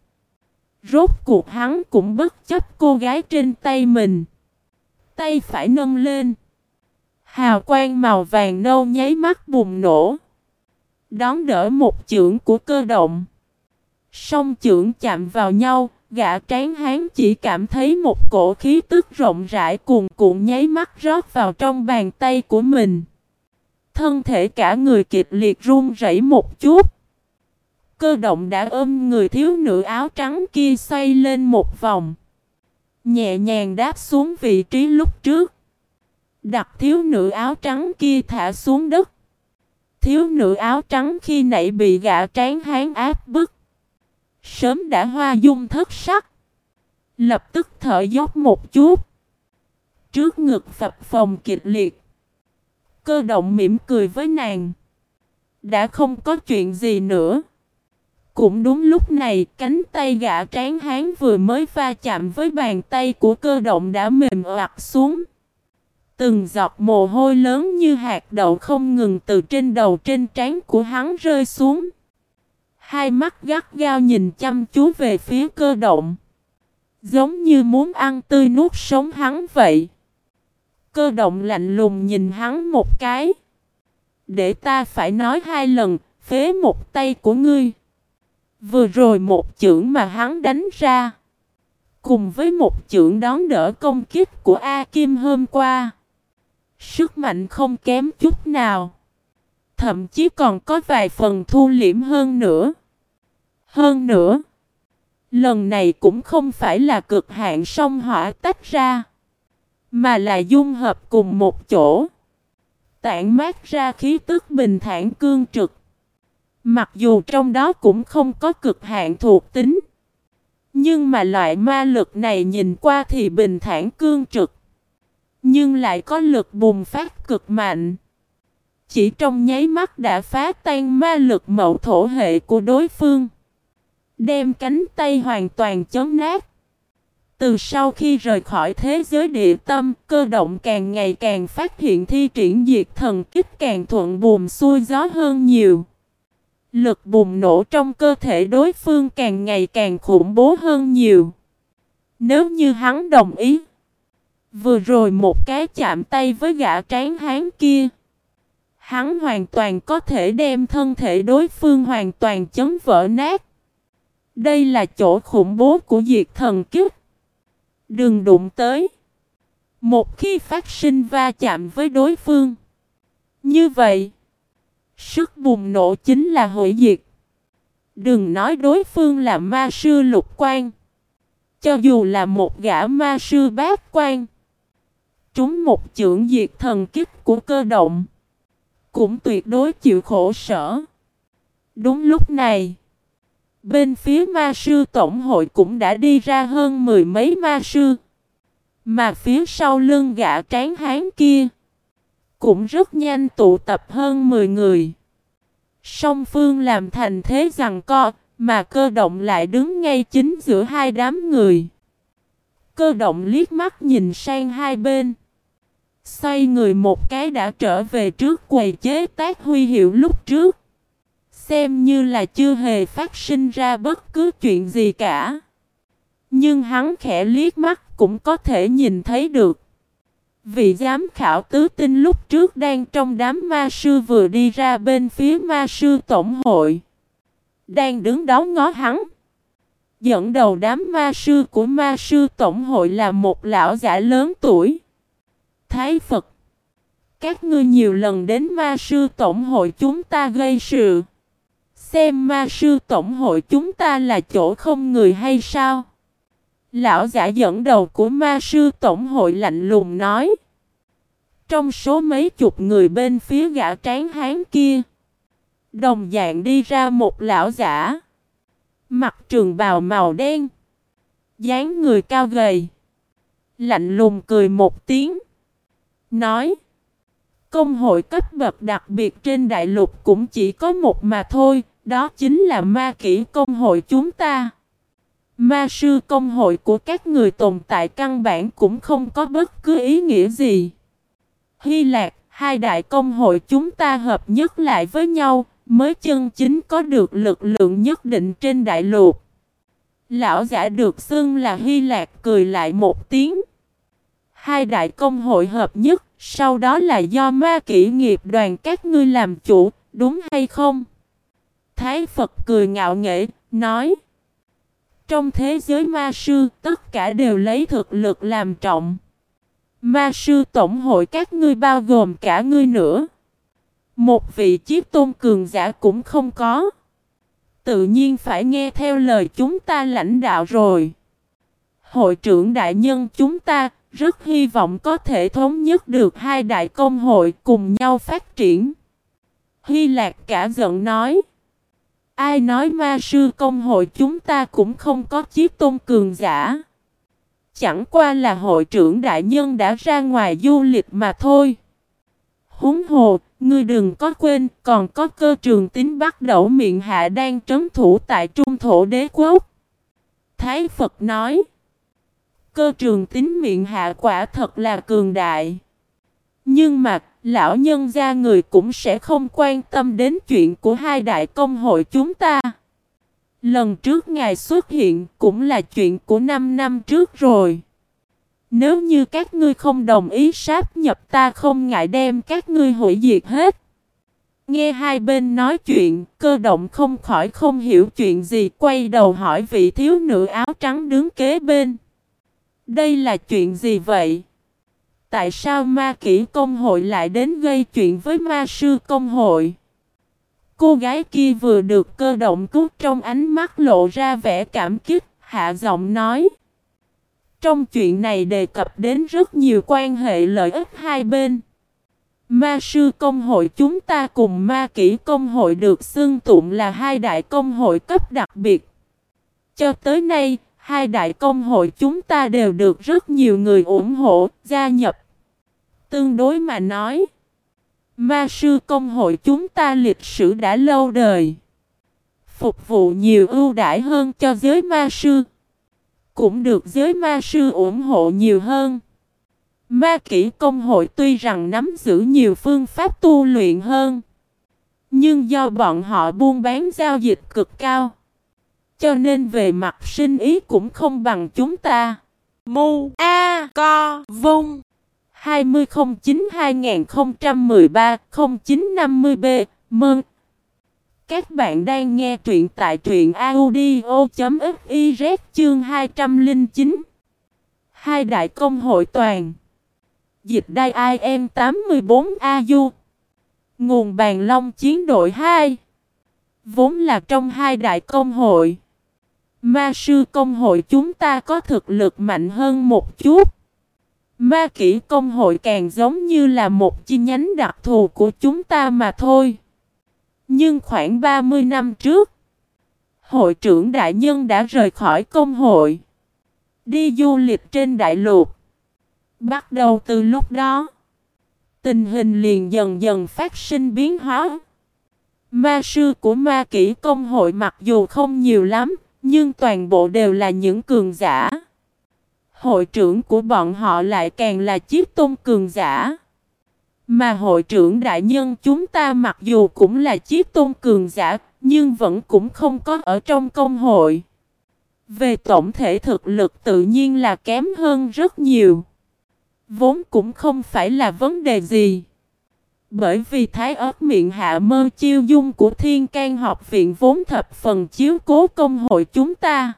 Rốt cuộc hắn cũng bất chấp cô gái trên tay mình. Tay phải nâng lên. Hào quang màu vàng nâu nháy mắt bùng nổ. Đón đỡ một chưởng của cơ động. Song trưởng chạm vào nhau, gã tráng hán chỉ cảm thấy một cổ khí tức rộng rãi cuồn cuộn nháy mắt rót vào trong bàn tay của mình. Thân thể cả người kịch liệt run rẩy một chút. Cơ động đã ôm người thiếu nữ áo trắng kia xoay lên một vòng. Nhẹ nhàng đáp xuống vị trí lúc trước. Đặt thiếu nữ áo trắng kia thả xuống đất. Thiếu nữ áo trắng khi nãy bị gã tráng hán áp bức. Sớm đã hoa dung thất sắc. Lập tức thở dốc một chút. Trước ngực phập phồng kịch liệt. Cơ động mỉm cười với nàng. Đã không có chuyện gì nữa. Cũng đúng lúc này, cánh tay gã tráng hán vừa mới va chạm với bàn tay của cơ động đã mềm oặt xuống. Từng giọt mồ hôi lớn như hạt đậu không ngừng từ trên đầu trên trán của hắn rơi xuống. Hai mắt gắt gao nhìn chăm chú về phía cơ động. Giống như muốn ăn tươi nuốt sống hắn vậy. Cơ động lạnh lùng nhìn hắn một cái. Để ta phải nói hai lần, phế một tay của ngươi. Vừa rồi một chưởng mà hắn đánh ra. Cùng với một chưởng đón đỡ công kích của A Kim hôm qua. Sức mạnh không kém chút nào. Thậm chí còn có vài phần thu liễm hơn nữa. Hơn nữa. Lần này cũng không phải là cực hạn song hỏa tách ra. Mà là dung hợp cùng một chỗ. Tản mát ra khí tức bình thản cương trực. Mặc dù trong đó cũng không có cực hạn thuộc tính. Nhưng mà loại ma lực này nhìn qua thì bình thản cương trực. Nhưng lại có lực bùng phát cực mạnh. Chỉ trong nháy mắt đã phá tan ma lực mậu thổ hệ của đối phương. Đem cánh tay hoàn toàn chấn nát. Từ sau khi rời khỏi thế giới địa tâm, cơ động càng ngày càng phát hiện thi triển diệt thần kích càng thuận buồm xuôi gió hơn nhiều. Lực bùng nổ trong cơ thể đối phương càng ngày càng khủng bố hơn nhiều. Nếu như hắn đồng ý, vừa rồi một cái chạm tay với gã tráng hán kia, hắn hoàn toàn có thể đem thân thể đối phương hoàn toàn chấn vỡ nát. Đây là chỗ khủng bố của diệt thần kiếp. Đừng đụng tới. Một khi phát sinh va chạm với đối phương. Như vậy, sức bùng nổ chính là hội diệt. Đừng nói đối phương là ma sư lục quan. Cho dù là một gã ma sư bát quan. chúng một trưởng diệt thần kích của cơ động. Cũng tuyệt đối chịu khổ sở. Đúng lúc này. Bên phía ma sư tổng hội cũng đã đi ra hơn mười mấy ma sư. Mà phía sau lưng gã tráng hán kia cũng rất nhanh tụ tập hơn 10 người. Song phương làm thành thế rằng co, mà cơ động lại đứng ngay chính giữa hai đám người. Cơ động liếc mắt nhìn sang hai bên. Xoay người một cái đã trở về trước quầy chế tác huy hiệu lúc trước. Xem như là chưa hề phát sinh ra bất cứ chuyện gì cả. Nhưng hắn khẽ liếc mắt cũng có thể nhìn thấy được. Vị giám khảo tứ tinh lúc trước đang trong đám ma sư vừa đi ra bên phía ma sư tổng hội. Đang đứng đó ngó hắn. Dẫn đầu đám ma sư của ma sư tổng hội là một lão giả lớn tuổi. Thái Phật. Các ngươi nhiều lần đến ma sư tổng hội chúng ta gây sự. Xem ma sư tổng hội chúng ta là chỗ không người hay sao? Lão giả dẫn đầu của ma sư tổng hội lạnh lùng nói. Trong số mấy chục người bên phía gã tráng hán kia. Đồng dạng đi ra một lão giả. Mặt trường bào màu đen. dáng người cao gầy. Lạnh lùng cười một tiếng. Nói. Công hội cấp bậc đặc biệt trên đại lục cũng chỉ có một mà thôi. Đó chính là ma kỷ công hội chúng ta. Ma sư công hội của các người tồn tại căn bản cũng không có bất cứ ý nghĩa gì. Hy Lạc, hai đại công hội chúng ta hợp nhất lại với nhau, mới chân chính có được lực lượng nhất định trên đại lục. Lão giả được xưng là Hy Lạc cười lại một tiếng. Hai đại công hội hợp nhất, sau đó là do ma kỷ nghiệp đoàn các ngươi làm chủ, đúng hay không? Thái Phật cười ngạo nghễ, nói Trong thế giới ma sư, tất cả đều lấy thực lực làm trọng. Ma sư tổng hội các ngươi bao gồm cả ngươi nữa. Một vị chiếc tôn cường giả cũng không có. Tự nhiên phải nghe theo lời chúng ta lãnh đạo rồi. Hội trưởng đại nhân chúng ta rất hy vọng có thể thống nhất được hai đại công hội cùng nhau phát triển. Hy Lạc cả giận nói. Ai nói ma sư công hội chúng ta cũng không có chiếc tôn cường giả. chẳng qua là hội trưởng đại nhân đã ra ngoài du lịch mà thôi. Húng hồ, ngươi đừng có quên, còn có cơ trường tính bắt đầu miệng hạ đang trấn thủ tại trung thổ đế quốc. Thái Phật nói, cơ trường tính miệng hạ quả thật là cường đại. Nhưng mà, lão nhân gia người cũng sẽ không quan tâm đến chuyện của hai đại công hội chúng ta. Lần trước ngài xuất hiện cũng là chuyện của 5 năm trước rồi. Nếu như các ngươi không đồng ý sáp nhập ta không ngại đem các ngươi hủy diệt hết. Nghe hai bên nói chuyện, cơ động không khỏi không hiểu chuyện gì quay đầu hỏi vị thiếu nữ áo trắng đứng kế bên. Đây là chuyện gì vậy? Tại sao ma kỹ công hội lại đến gây chuyện với ma sư công hội? Cô gái kia vừa được cơ động cứu trong ánh mắt lộ ra vẻ cảm kích, hạ giọng nói. Trong chuyện này đề cập đến rất nhiều quan hệ lợi ích hai bên. Ma sư công hội chúng ta cùng ma kỹ công hội được xưng tụng là hai đại công hội cấp đặc biệt. Cho tới nay, hai đại công hội chúng ta đều được rất nhiều người ủng hộ, gia nhập. Tương đối mà nói, ma sư công hội chúng ta lịch sử đã lâu đời. Phục vụ nhiều ưu đãi hơn cho giới ma sư. Cũng được giới ma sư ủng hộ nhiều hơn. Ma kỹ công hội tuy rằng nắm giữ nhiều phương pháp tu luyện hơn. Nhưng do bọn họ buôn bán giao dịch cực cao. Cho nên về mặt sinh ý cũng không bằng chúng ta. Mu A Co Vung. 2009-2013-0950B Mơn Các bạn đang nghe truyện tại truyện audio.fiz chương 209 Hai đại công hội toàn. Dịch đai IM 84 AU Nguồn bàn long chiến đội 2 Vốn là trong hai đại công hội. Ma sư công hội chúng ta có thực lực mạnh hơn một chút Ma kỹ công hội càng giống như là một chi nhánh đặc thù của chúng ta mà thôi. Nhưng khoảng 30 năm trước, hội trưởng đại nhân đã rời khỏi công hội, đi du lịch trên đại lục. Bắt đầu từ lúc đó, tình hình liền dần dần phát sinh biến hóa. Ma sư của ma kỹ công hội mặc dù không nhiều lắm, nhưng toàn bộ đều là những cường giả. Hội trưởng của bọn họ lại càng là chiếc tôn cường giả. Mà hội trưởng đại nhân chúng ta mặc dù cũng là chiếc tôn cường giả, nhưng vẫn cũng không có ở trong công hội. Về tổng thể thực lực tự nhiên là kém hơn rất nhiều. Vốn cũng không phải là vấn đề gì. Bởi vì thái ớt miệng hạ mơ chiêu dung của thiên can học viện vốn thập phần chiếu cố công hội chúng ta.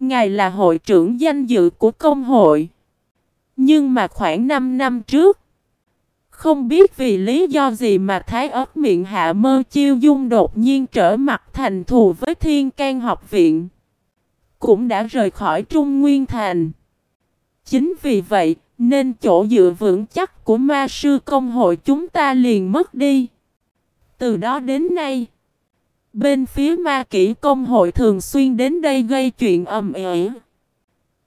Ngài là hội trưởng danh dự của công hội. Nhưng mà khoảng 5 năm trước, không biết vì lý do gì mà Thái ớt miệng hạ mơ chiêu dung đột nhiên trở mặt thành thù với thiên can học viện. Cũng đã rời khỏi Trung Nguyên Thành. Chính vì vậy, nên chỗ dựa vững chắc của ma sư công hội chúng ta liền mất đi. Từ đó đến nay, Bên phía ma kỹ công hội thường xuyên đến đây gây chuyện ầm ĩ.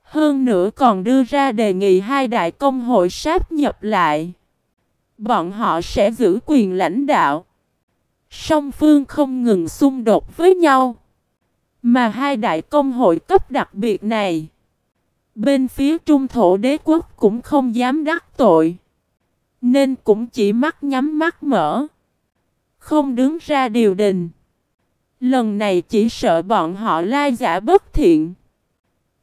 Hơn nữa còn đưa ra đề nghị hai đại công hội sáp nhập lại. Bọn họ sẽ giữ quyền lãnh đạo. Song phương không ngừng xung đột với nhau. Mà hai đại công hội cấp đặc biệt này. Bên phía trung thổ đế quốc cũng không dám đắc tội. Nên cũng chỉ mắt nhắm mắt mở. Không đứng ra điều đình. Lần này chỉ sợ bọn họ lai giả bất thiện.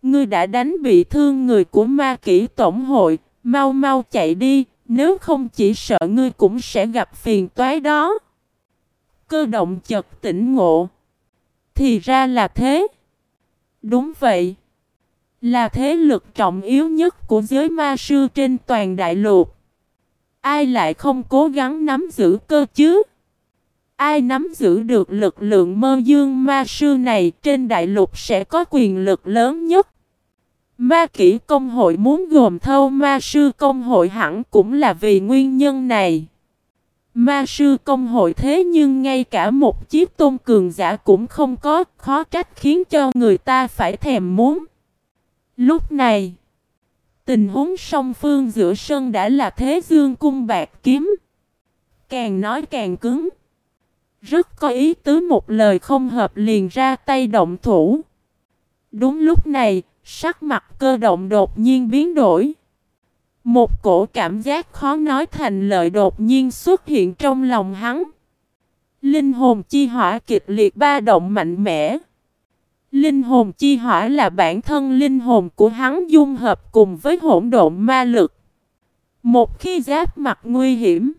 Ngươi đã đánh bị thương người của ma kỹ tổng hội, mau mau chạy đi, nếu không chỉ sợ ngươi cũng sẽ gặp phiền toái đó. Cơ động chật tỉnh ngộ. Thì ra là thế. Đúng vậy. Là thế lực trọng yếu nhất của giới ma sư trên toàn đại lục. Ai lại không cố gắng nắm giữ cơ chứ? Ai nắm giữ được lực lượng mơ dương ma sư này trên đại lục sẽ có quyền lực lớn nhất. Ma kỹ công hội muốn gồm thâu ma sư công hội hẳn cũng là vì nguyên nhân này. Ma sư công hội thế nhưng ngay cả một chiếc tôn cường giả cũng không có, khó trách khiến cho người ta phải thèm muốn. Lúc này, Tình huống song phương giữa sân đã là thế dương cung bạc kiếm. Càng nói càng cứng. Rất có ý tứ một lời không hợp liền ra tay động thủ. Đúng lúc này, sắc mặt cơ động đột nhiên biến đổi. Một cổ cảm giác khó nói thành lợi đột nhiên xuất hiện trong lòng hắn. Linh hồn chi hỏa kịch liệt ba động mạnh mẽ. Linh hồn chi hỏa là bản thân linh hồn của hắn dung hợp cùng với hỗn độn ma lực. Một khi giáp mặt nguy hiểm,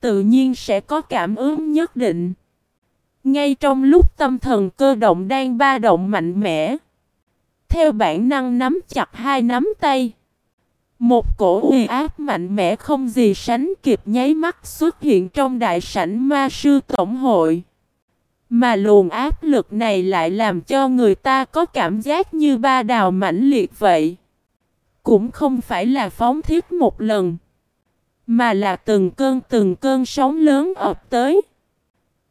tự nhiên sẽ có cảm ứng nhất định. Ngay trong lúc tâm thần cơ động đang ba động mạnh mẽ, theo bản năng nắm chặt hai nắm tay. Một cổ uy áp mạnh mẽ không gì sánh kịp nháy mắt xuất hiện trong đại sảnh ma sư tổng hội. Mà luồng áp lực này lại làm cho người ta có cảm giác như ba đào mãnh liệt vậy. Cũng không phải là phóng thiết một lần. Mà là từng cơn từng cơn sóng lớn ập tới.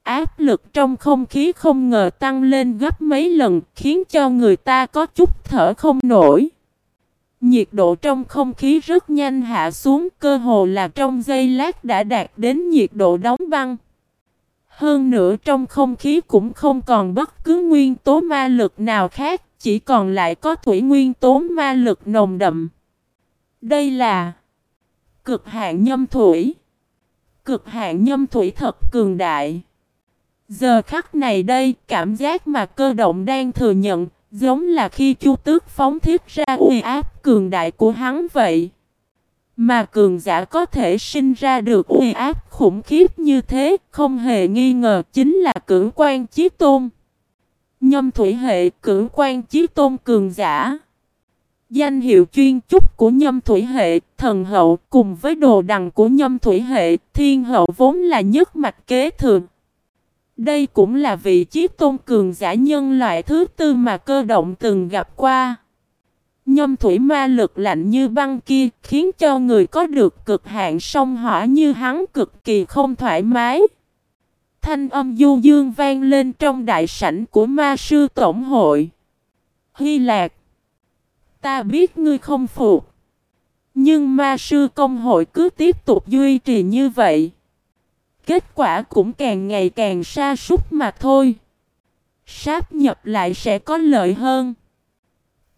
Áp lực trong không khí không ngờ tăng lên gấp mấy lần, khiến cho người ta có chút thở không nổi. Nhiệt độ trong không khí rất nhanh hạ xuống, cơ hồ là trong giây lát đã đạt đến nhiệt độ đóng băng. Hơn nữa trong không khí cũng không còn bất cứ nguyên tố ma lực nào khác, chỉ còn lại có thủy nguyên tố ma lực nồng đậm. Đây là cực hạn nhâm thủy. Cực hạn nhâm thủy thật cường đại. Giờ khắc này đây, cảm giác mà cơ động đang thừa nhận, giống là khi chu tước phóng thiết ra uy áp cường đại của hắn vậy. Mà cường giả có thể sinh ra được uy áp khủng khiếp như thế, không hề nghi ngờ chính là cử quan chí tôn. Nhâm thủy hệ cử quan chí tôn cường giả. Danh hiệu chuyên trúc của nhâm thủy hệ, thần hậu cùng với đồ đằng của nhâm thủy hệ, thiên hậu vốn là nhất mạch kế thường. Đây cũng là vị trí tôn cường giả nhân loại thứ tư mà cơ động từng gặp qua. Nhâm thủy ma lực lạnh như băng kia khiến cho người có được cực hạn sông hỏa như hắn cực kỳ không thoải mái. Thanh âm du dương vang lên trong đại sảnh của ma sư tổng hội. Hy Lạc Ta biết ngươi không phục. Nhưng ma sư công hội cứ tiếp tục duy trì như vậy. Kết quả cũng càng ngày càng xa sút mà thôi. Sáp nhập lại sẽ có lợi hơn.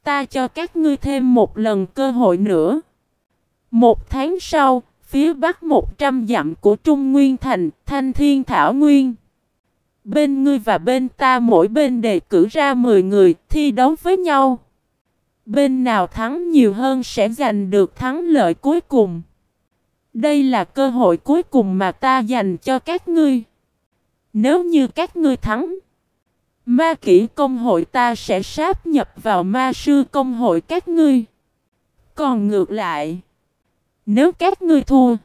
Ta cho các ngươi thêm một lần cơ hội nữa. Một tháng sau, phía bắc 100 dặm của Trung Nguyên Thành, Thanh Thiên Thảo Nguyên. Bên ngươi và bên ta mỗi bên đề cử ra 10 người thi đấu với nhau. Bên nào thắng nhiều hơn sẽ giành được thắng lợi cuối cùng. Đây là cơ hội cuối cùng mà ta dành cho các ngươi. Nếu như các ngươi thắng, Ma kỹ công hội ta sẽ sáp nhập vào ma sư công hội các ngươi. Còn ngược lại, nếu các ngươi thua,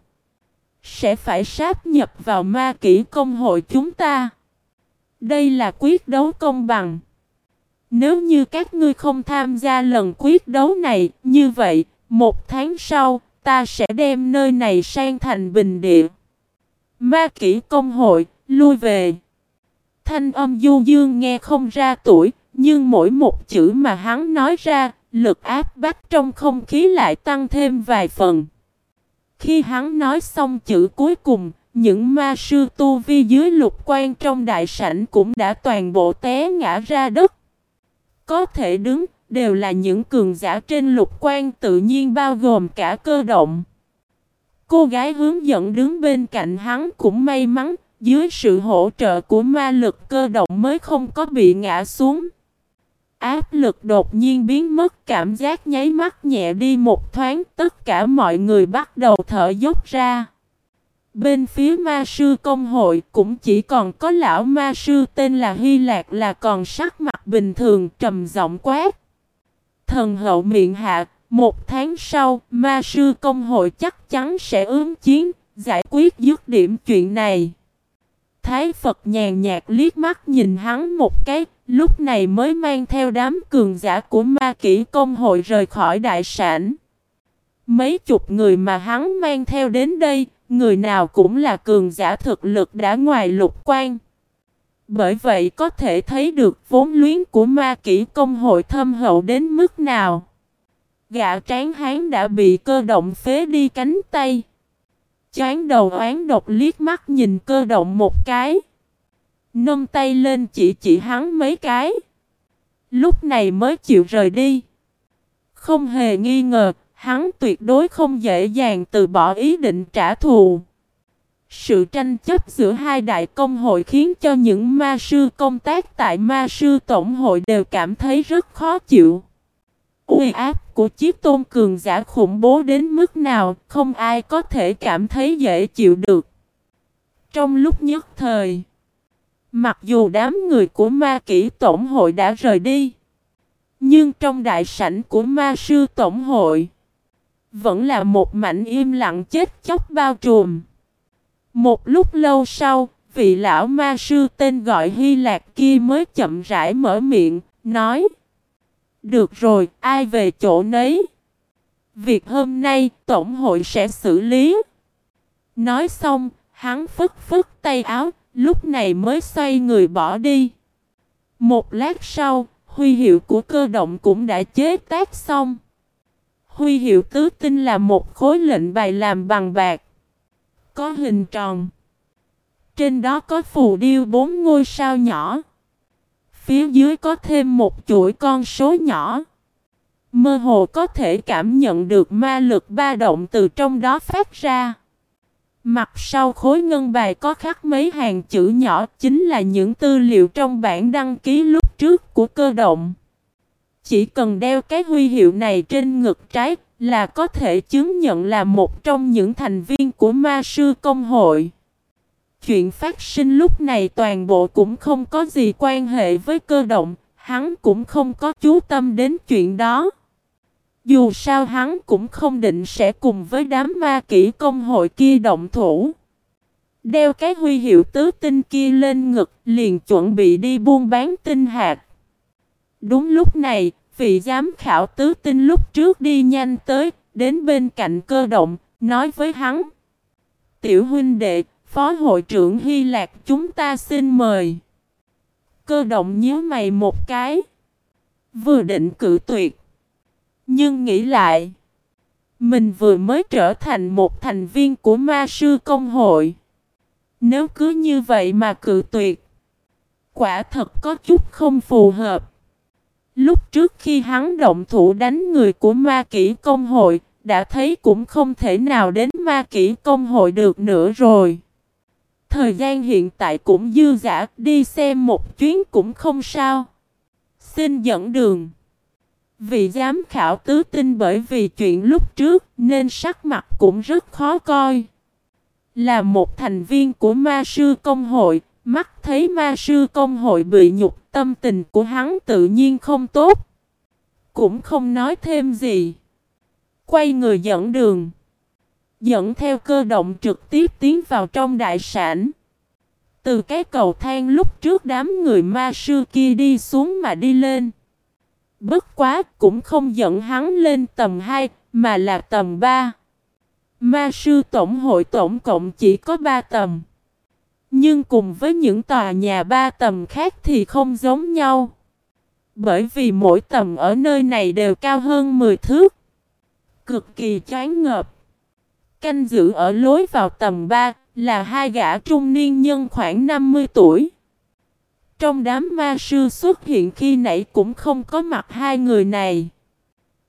sẽ phải sáp nhập vào ma kỹ công hội chúng ta. Đây là quyết đấu công bằng. Nếu như các ngươi không tham gia lần quyết đấu này, như vậy, một tháng sau, ta sẽ đem nơi này sang thành bình địa. Ma kỹ công hội, lui về. Thanh âm du dương nghe không ra tuổi, nhưng mỗi một chữ mà hắn nói ra, lực áp bách trong không khí lại tăng thêm vài phần. Khi hắn nói xong chữ cuối cùng, những ma sư tu vi dưới lục quan trong đại sảnh cũng đã toàn bộ té ngã ra đất. Có thể đứng, đều là những cường giả trên lục quan tự nhiên bao gồm cả cơ động. Cô gái hướng dẫn đứng bên cạnh hắn cũng may mắn, dưới sự hỗ trợ của ma lực cơ động mới không có bị ngã xuống. Áp lực đột nhiên biến mất cảm giác nháy mắt nhẹ đi một thoáng tất cả mọi người bắt đầu thở dốc ra. Bên phía ma sư công hội cũng chỉ còn có lão ma sư tên là Hy Lạc là còn sắc mặt bình thường trầm giọng quát. Thần hậu miệng hạ, một tháng sau ma sư công hội chắc chắn sẽ ứng chiến, giải quyết dứt điểm chuyện này. Thái Phật nhàn nhạt liếc mắt nhìn hắn một cái, lúc này mới mang theo đám cường giả của ma kỷ công hội rời khỏi đại sản. Mấy chục người mà hắn mang theo đến đây, người nào cũng là cường giả thực lực đã ngoài lục quan. Bởi vậy có thể thấy được vốn luyến của ma kỷ công hội thâm hậu đến mức nào. Gã tráng hán đã bị cơ động phế đi cánh tay. Chán đầu oán độc liếc mắt nhìn cơ động một cái. Nâng tay lên chỉ chỉ hắn mấy cái. Lúc này mới chịu rời đi. Không hề nghi ngờ, hắn tuyệt đối không dễ dàng từ bỏ ý định trả thù. Sự tranh chấp giữa hai đại công hội khiến cho những ma sư công tác tại ma sư tổng hội đều cảm thấy rất khó chịu. Uy áp của chiếc tôn cường giả khủng bố đến mức nào không ai có thể cảm thấy dễ chịu được. Trong lúc nhất thời, mặc dù đám người của ma kỷ tổng hội đã rời đi, nhưng trong đại sảnh của ma sư tổng hội, vẫn là một mảnh im lặng chết chóc bao trùm. Một lúc lâu sau, vị lão ma sư tên gọi Hy Lạc kia mới chậm rãi mở miệng, nói được rồi, ai về chỗ nấy? Việc hôm nay, Tổng hội sẽ xử lý. Nói xong, hắn phức phức tay áo, lúc này mới xoay người bỏ đi. Một lát sau, huy hiệu của cơ động cũng đã chế tác xong. Huy hiệu tứ tinh là một khối lệnh bài làm bằng bạc. Có hình tròn. Trên đó có phù điêu bốn ngôi sao nhỏ. Phía dưới có thêm một chuỗi con số nhỏ. Mơ hồ có thể cảm nhận được ma lực ba động từ trong đó phát ra. Mặt sau khối ngân bài có khắc mấy hàng chữ nhỏ, chính là những tư liệu trong bản đăng ký lúc trước của cơ động. Chỉ cần đeo cái huy hiệu này trên ngực trái là có thể chứng nhận là một trong những thành viên của ma sư công hội. Chuyện phát sinh lúc này toàn bộ cũng không có gì quan hệ với cơ động, hắn cũng không có chú tâm đến chuyện đó. Dù sao hắn cũng không định sẽ cùng với đám ma kỹ công hội kia động thủ. Đeo cái huy hiệu tứ tinh kia lên ngực liền chuẩn bị đi buôn bán tinh hạt. Đúng lúc này, vị giám khảo tứ tinh lúc trước đi nhanh tới, đến bên cạnh cơ động, nói với hắn. Tiểu huynh đệ, phó hội trưởng Hy Lạc chúng ta xin mời. Cơ động nhíu mày một cái. Vừa định cự tuyệt. Nhưng nghĩ lại. Mình vừa mới trở thành một thành viên của ma sư công hội. Nếu cứ như vậy mà cự tuyệt. Quả thật có chút không phù hợp. Lúc trước khi hắn động thủ đánh người của ma kỹ công hội, đã thấy cũng không thể nào đến ma kỹ công hội được nữa rồi. Thời gian hiện tại cũng dư dả, đi xem một chuyến cũng không sao. Xin dẫn đường. Vị giám khảo tứ tinh bởi vì chuyện lúc trước nên sắc mặt cũng rất khó coi. Là một thành viên của ma sư công hội, mắt thấy ma sư công hội bị nhục tâm tình của hắn tự nhiên không tốt. Cũng không nói thêm gì. Quay người dẫn đường. Dẫn theo cơ động trực tiếp tiến vào trong đại sản. Từ cái cầu thang lúc trước đám người ma sư kia đi xuống mà đi lên. Bất quá cũng không dẫn hắn lên tầm 2 mà là tầm 3. Ma sư tổng hội tổng cộng chỉ có 3 tầm. Nhưng cùng với những tòa nhà 3 tầm khác thì không giống nhau. Bởi vì mỗi tầm ở nơi này đều cao hơn 10 thước. Cực kỳ chán ngợp. Canh giữ ở lối vào tầm 3 là hai gã trung niên nhân khoảng 50 tuổi. Trong đám ma sư xuất hiện khi nãy cũng không có mặt hai người này.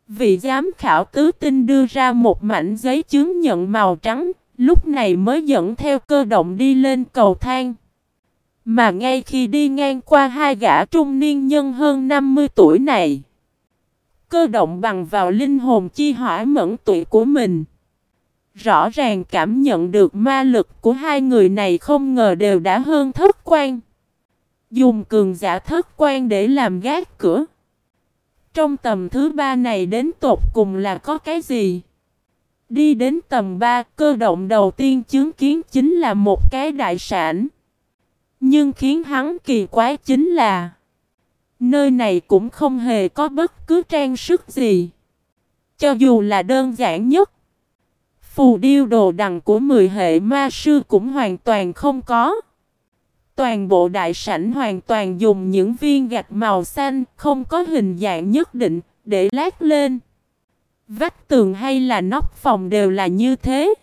Vị giám khảo tứ tinh đưa ra một mảnh giấy chứng nhận màu trắng, lúc này mới dẫn theo cơ động đi lên cầu thang. Mà ngay khi đi ngang qua hai gã trung niên nhân hơn 50 tuổi này, cơ động bằng vào linh hồn chi hỏa mẫn tuổi của mình. Rõ ràng cảm nhận được ma lực của hai người này không ngờ đều đã hơn thất quan. Dùng cường giả thất quan để làm gác cửa. Trong tầm thứ ba này đến tột cùng là có cái gì? Đi đến tầm 3, cơ động đầu tiên chứng kiến chính là một cái đại sản. Nhưng khiến hắn kỳ quái chính là Nơi này cũng không hề có bất cứ trang sức gì. Cho dù là đơn giản nhất Phù điêu đồ đằng của 10 hệ ma sư cũng hoàn toàn không có. Toàn bộ đại sảnh hoàn toàn dùng những viên gạch màu xanh không có hình dạng nhất định để lát lên. Vách tường hay là nóc phòng đều là như thế.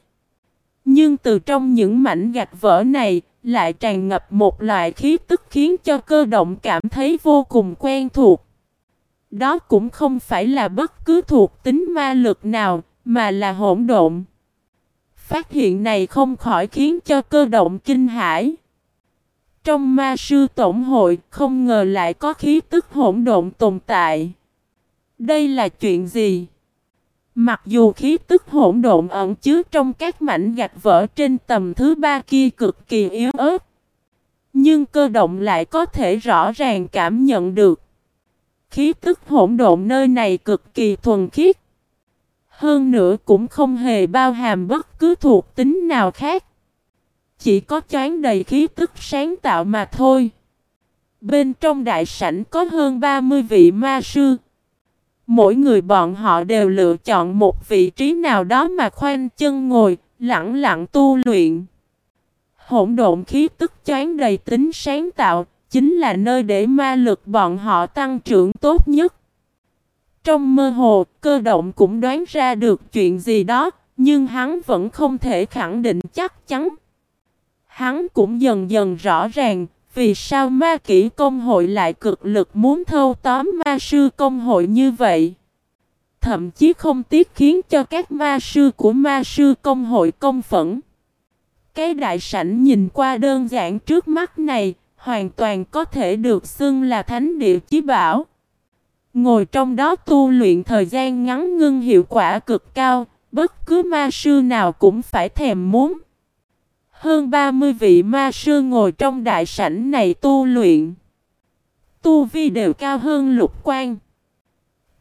Nhưng từ trong những mảnh gạch vỡ này, lại tràn ngập một loại khí tức khiến cho cơ động cảm thấy vô cùng quen thuộc. Đó cũng không phải là bất cứ thuộc tính ma lực nào, mà là hỗn độn. Phát hiện này không khỏi khiến cho cơ động kinh hãi. Trong ma sư tổng hội, không ngờ lại có khí tức hỗn độn tồn tại. Đây là chuyện gì? Mặc dù khí tức hỗn độn ẩn chứa trong các mảnh gạch vỡ trên tầm thứ ba kia cực kỳ yếu ớt. Nhưng cơ động lại có thể rõ ràng cảm nhận được. Khí tức hỗn độn nơi này cực kỳ thuần khiết. Hơn nữa cũng không hề bao hàm bất cứ thuộc tính nào khác. Chỉ có choán đầy khí tức sáng tạo mà thôi. Bên trong đại sảnh có hơn 30 vị ma sư. Mỗi người bọn họ đều lựa chọn một vị trí nào đó mà khoanh chân ngồi, lặng lặng tu luyện. Hỗn độn khí tức choán đầy tính sáng tạo, chính là nơi để ma lực bọn họ tăng trưởng tốt nhất. Trong mơ hồ, cơ động cũng đoán ra được chuyện gì đó, nhưng hắn vẫn không thể khẳng định chắc chắn. Hắn cũng dần dần rõ ràng, vì sao ma kỹ công hội lại cực lực muốn thâu tóm ma sư công hội như vậy? Thậm chí không tiếc khiến cho các ma sư của ma sư công hội công phẫn. Cái đại sảnh nhìn qua đơn giản trước mắt này, hoàn toàn có thể được xưng là thánh địa chí bảo. Ngồi trong đó tu luyện thời gian ngắn ngưng hiệu quả cực cao, bất cứ ma sư nào cũng phải thèm muốn. Hơn 30 vị ma sư ngồi trong đại sảnh này tu luyện. Tu vi đều cao hơn lục quan.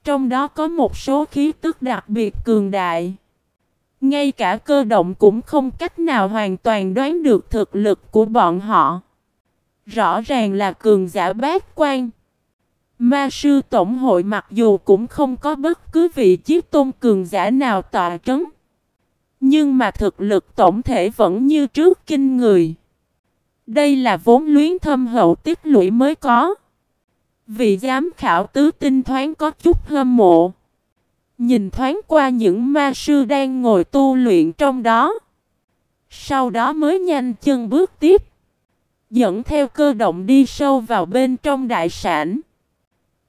Trong đó có một số khí tức đặc biệt cường đại. Ngay cả cơ động cũng không cách nào hoàn toàn đoán được thực lực của bọn họ. Rõ ràng là cường giả bát quan. Ma sư tổng hội mặc dù cũng không có bất cứ vị chiếc tôn cường giả nào tọa trấn. Nhưng mà thực lực tổng thể vẫn như trước kinh người. Đây là vốn luyến thâm hậu tích lũy mới có. Vị giám khảo tứ tinh thoáng có chút hâm mộ. Nhìn thoáng qua những ma sư đang ngồi tu luyện trong đó. Sau đó mới nhanh chân bước tiếp. Dẫn theo cơ động đi sâu vào bên trong đại sản.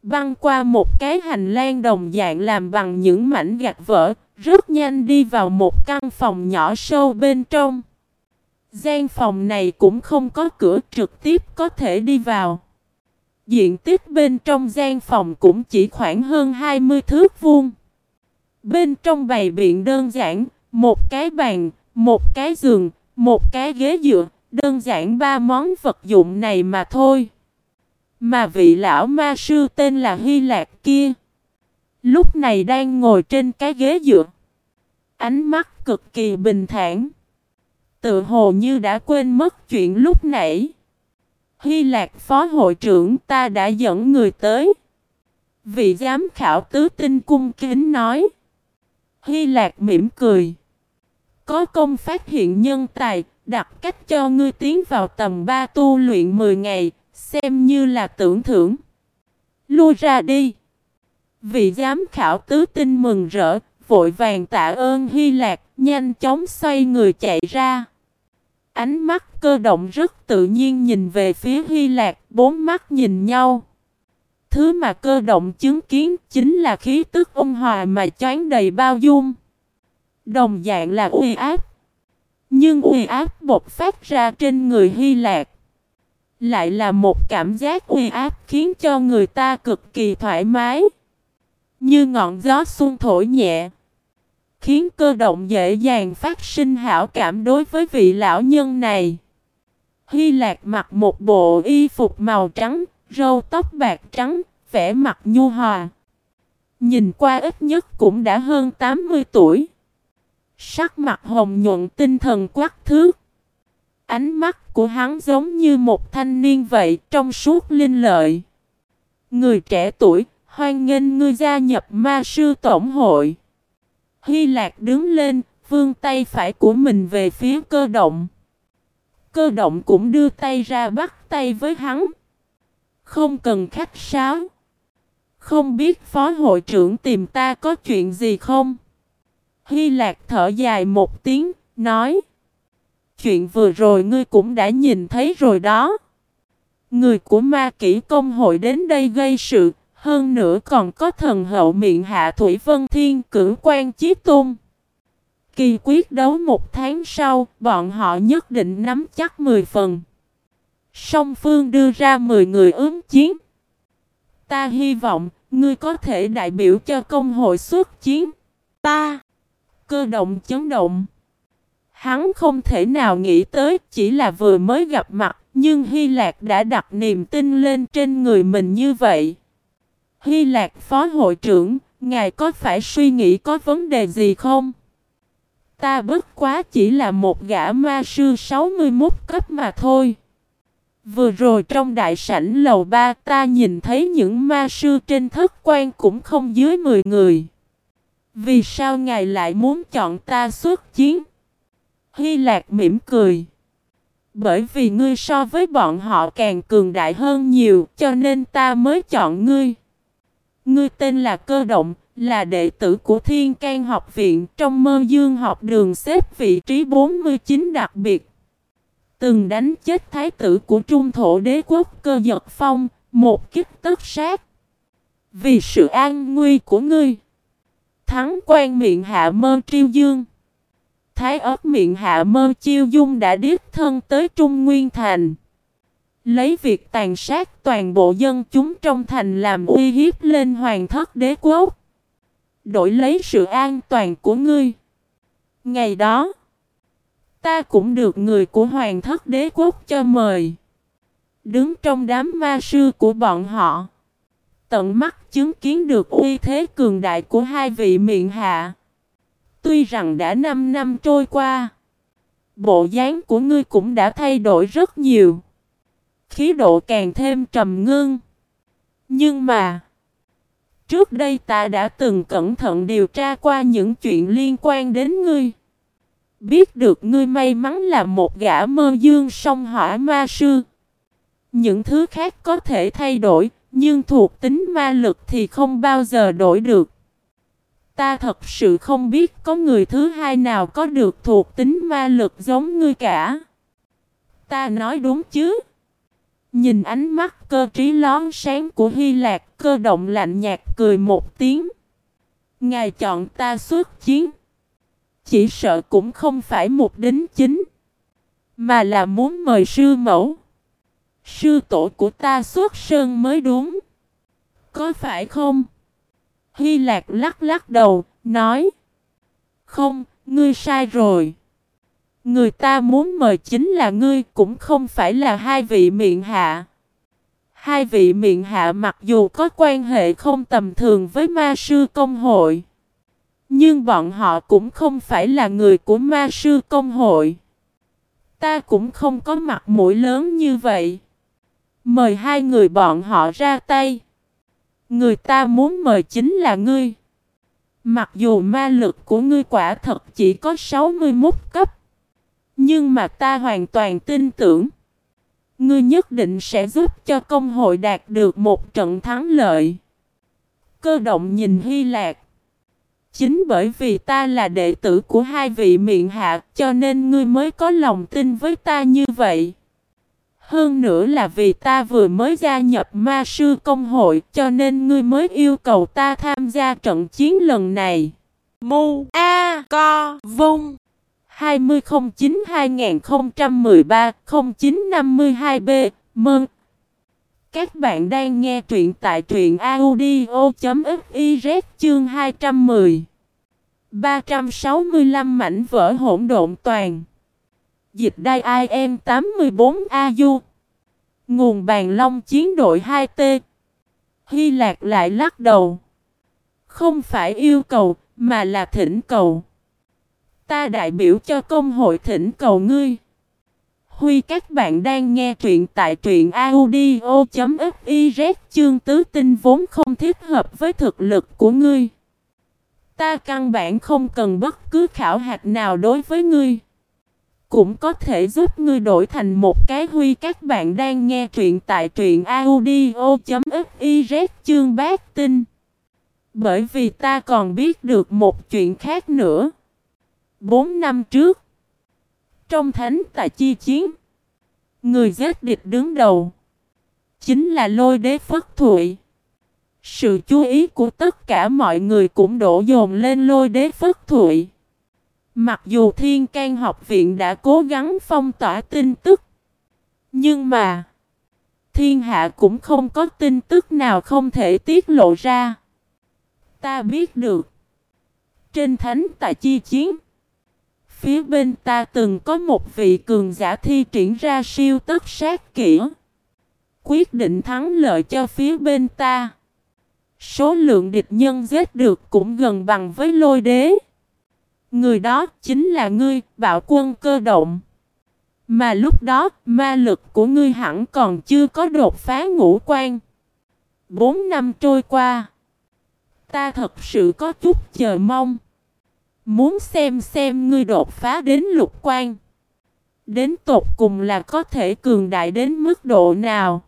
Băng qua một cái hành lang đồng dạng làm bằng những mảnh gạch vỡ, rất nhanh đi vào một căn phòng nhỏ sâu bên trong. Gian phòng này cũng không có cửa trực tiếp có thể đi vào. Diện tích bên trong gian phòng cũng chỉ khoảng hơn 20 thước vuông. Bên trong bày biện đơn giản, một cái bàn, một cái giường, một cái ghế dựa, đơn giản ba món vật dụng này mà thôi. Mà vị lão ma sư tên là Hy Lạc kia. Lúc này đang ngồi trên cái ghế dựa. Ánh mắt cực kỳ bình thản. Tự hồ như đã quên mất chuyện lúc nãy. Hy Lạc phó hội trưởng ta đã dẫn người tới. Vị giám khảo tứ tinh cung kính nói. Hy Lạc mỉm cười. Có công phát hiện nhân tài, đặt cách cho ngươi tiến vào tầm 3 tu luyện 10 ngày, xem như là tưởng thưởng. Lui ra đi. Vị giám khảo tứ tinh mừng rỡ, vội vàng tạ ơn Hy Lạc, nhanh chóng xoay người chạy ra. Ánh mắt cơ động rất tự nhiên nhìn về phía Hy Lạc, bốn mắt nhìn nhau. Thứ mà cơ động chứng kiến chính là khí tức ôn hòa mà choán đầy bao dung. Đồng dạng là uy áp. Nhưng uy áp bộc phát ra trên người Hy Lạc. Lại là một cảm giác uy áp khiến cho người ta cực kỳ thoải mái. Như ngọn gió xuân thổi nhẹ. Khiến cơ động dễ dàng phát sinh hảo cảm đối với vị lão nhân này. Hy Lạc mặc một bộ y phục màu trắng, râu tóc bạc trắng, vẻ mặt nhu hòa. Nhìn qua ít nhất cũng đã hơn 80 tuổi. Sắc mặt hồng nhuận tinh thần quắc thước. Ánh mắt của hắn giống như một thanh niên vậy trong suốt linh lợi. Người trẻ tuổi, hoan nghênh ngươi gia nhập ma sư tổng hội. Hy Lạc đứng lên, vươn tay phải của mình về phía cơ động. Cơ động cũng đưa tay ra bắt tay với hắn. Không cần khách sáo. Không biết phó hội trưởng tìm ta có chuyện gì không? Hy Lạc thở dài một tiếng, nói. Chuyện vừa rồi ngươi cũng đã nhìn thấy rồi đó. Người của ma kỷ công hội đến đây gây sự, hơn nữa còn có thần hậu miệng hạ Thủy Vân Thiên cử quan chí tôn. Kỳ quyết đấu một tháng sau, bọn họ nhất định nắm chắc 10 phần. Song Phương đưa ra 10 người ứng chiến. Ta hy vọng, ngươi có thể đại biểu cho công hội xuất chiến. Ta, cơ động chấn động. Hắn không thể nào nghĩ tới, chỉ là vừa mới gặp mặt, nhưng Hy Lạc đã đặt niềm tin lên trên người mình như vậy. Hy Lạc phó hội trưởng, ngài có phải suy nghĩ có vấn đề gì không? Ta bất quá chỉ là một gã ma sư 61 cấp mà thôi. Vừa rồi trong đại sảnh lầu ba ta nhìn thấy những ma sư trên thất quan cũng không dưới 10 người. Vì sao ngài lại muốn chọn ta xuất chiến? Hy Lạc mỉm cười. Bởi vì ngươi so với bọn họ càng cường đại hơn nhiều cho nên ta mới chọn ngươi. Ngươi tên là Cơ Động, là đệ tử của Thiên can học viện trong mơ dương học đường xếp vị trí 49 đặc biệt. Từng đánh chết thái tử của trung thổ đế quốc cơ giật phong, một kích tất sát. Vì sự an nguy của ngươi. Thắng quan miệng hạ mơ triêu dương. Thái ớt miệng hạ mơ chiêu dung đã điết thân tới Trung Nguyên Thành. Lấy việc tàn sát toàn bộ dân chúng trong thành làm uy hiếp lên hoàng thất đế quốc. Đổi lấy sự an toàn của ngươi. Ngày đó, ta cũng được người của hoàng thất đế quốc cho mời. Đứng trong đám ma sư của bọn họ. Tận mắt chứng kiến được uy thế cường đại của hai vị miệng hạ. Tuy rằng đã 5 năm trôi qua, bộ dáng của ngươi cũng đã thay đổi rất nhiều. Khí độ càng thêm trầm ngưng. Nhưng mà, trước đây ta đã từng cẩn thận điều tra qua những chuyện liên quan đến ngươi. Biết được ngươi may mắn là một gã mơ dương song hỏa ma sư. Những thứ khác có thể thay đổi, nhưng thuộc tính ma lực thì không bao giờ đổi được. Ta thật sự không biết có người thứ hai nào có được thuộc tính ma lực giống ngươi cả. Ta nói đúng chứ? Nhìn ánh mắt cơ trí lón sáng của Hy Lạc cơ động lạnh nhạt cười một tiếng. Ngài chọn ta xuất chiến. Chỉ sợ cũng không phải mục đính chính. Mà là muốn mời sư mẫu. Sư tổ của ta xuất sơn mới đúng. Có phải không? Hy Lạc lắc lắc đầu, nói. Không, ngươi sai rồi. Người ta muốn mời chính là ngươi cũng không phải là hai vị miệng hạ. Hai vị miệng hạ mặc dù có quan hệ không tầm thường với ma sư công hội. Nhưng bọn họ cũng không phải là người của ma sư công hội. Ta cũng không có mặt mũi lớn như vậy. Mời hai người bọn họ ra tay. Người ta muốn mời chính là ngươi. Mặc dù ma lực của ngươi quả thật chỉ có 61 cấp. Nhưng mà ta hoàn toàn tin tưởng. Ngươi nhất định sẽ giúp cho công hội đạt được một trận thắng lợi. Cơ động nhìn Hy Lạc. Chính bởi vì ta là đệ tử của hai vị miệng hạ cho nên ngươi mới có lòng tin với ta như vậy. Hơn nữa là vì ta vừa mới gia nhập ma sư công hội, cho nên ngươi mới yêu cầu ta tham gia trận chiến lần này. Mu A Co Vung 2009-2013-0952B Mừng! Các bạn đang nghe truyện tại truyện audio.fiz chương 210 365 mảnh vỡ hỗn độn toàn Dịch đai IM 84AU Nguồn bàn long chiến đội 2T Hy Lạc lại lắc đầu. Không phải yêu cầu, mà là thỉnh cầu. Ta đại biểu cho công hội thỉnh cầu ngươi. Huy, các bạn đang nghe truyện tại truyện audio.fiz chương tứ tinh vốn không thiết hợp với thực lực của ngươi. Ta căn bản không cần bất cứ khảo hạt nào đối với ngươi cũng có thể giúp ngươi đổi thành một cái huy các bạn đang nghe truyện tại truyện audio.fiz chương bát tinh. Bởi vì ta còn biết được một chuyện khác nữa. Bốn năm trước, trong thánh tại chi chiến, người giết địch đứng đầu, chính là lôi đế phất thụy. Sự chú ý của tất cả mọi người cũng đổ dồn lên lôi đế phất thụy. Mặc dù Thiên can học viện đã cố gắng phong tỏa tin tức, nhưng mà thiên hạ cũng không có tin tức nào không thể tiết lộ ra. Ta biết được, trên thánh tại chi chiến, phía bên ta từng có một vị cường giả thi triển ra siêu tất sát kỹ, quyết định thắng lợi cho phía bên ta. Số lượng địch nhân giết được cũng gần bằng với lôi đế. Người đó chính là ngươi, bạo quân cơ động. Mà lúc đó, ma lực của ngươi hẳn còn chưa có đột phá ngũ quan. Bốn năm trôi qua, ta thật sự có chút chờ mong. Muốn xem xem ngươi đột phá đến lục quan. Đến tột cùng là có thể cường đại đến mức độ nào.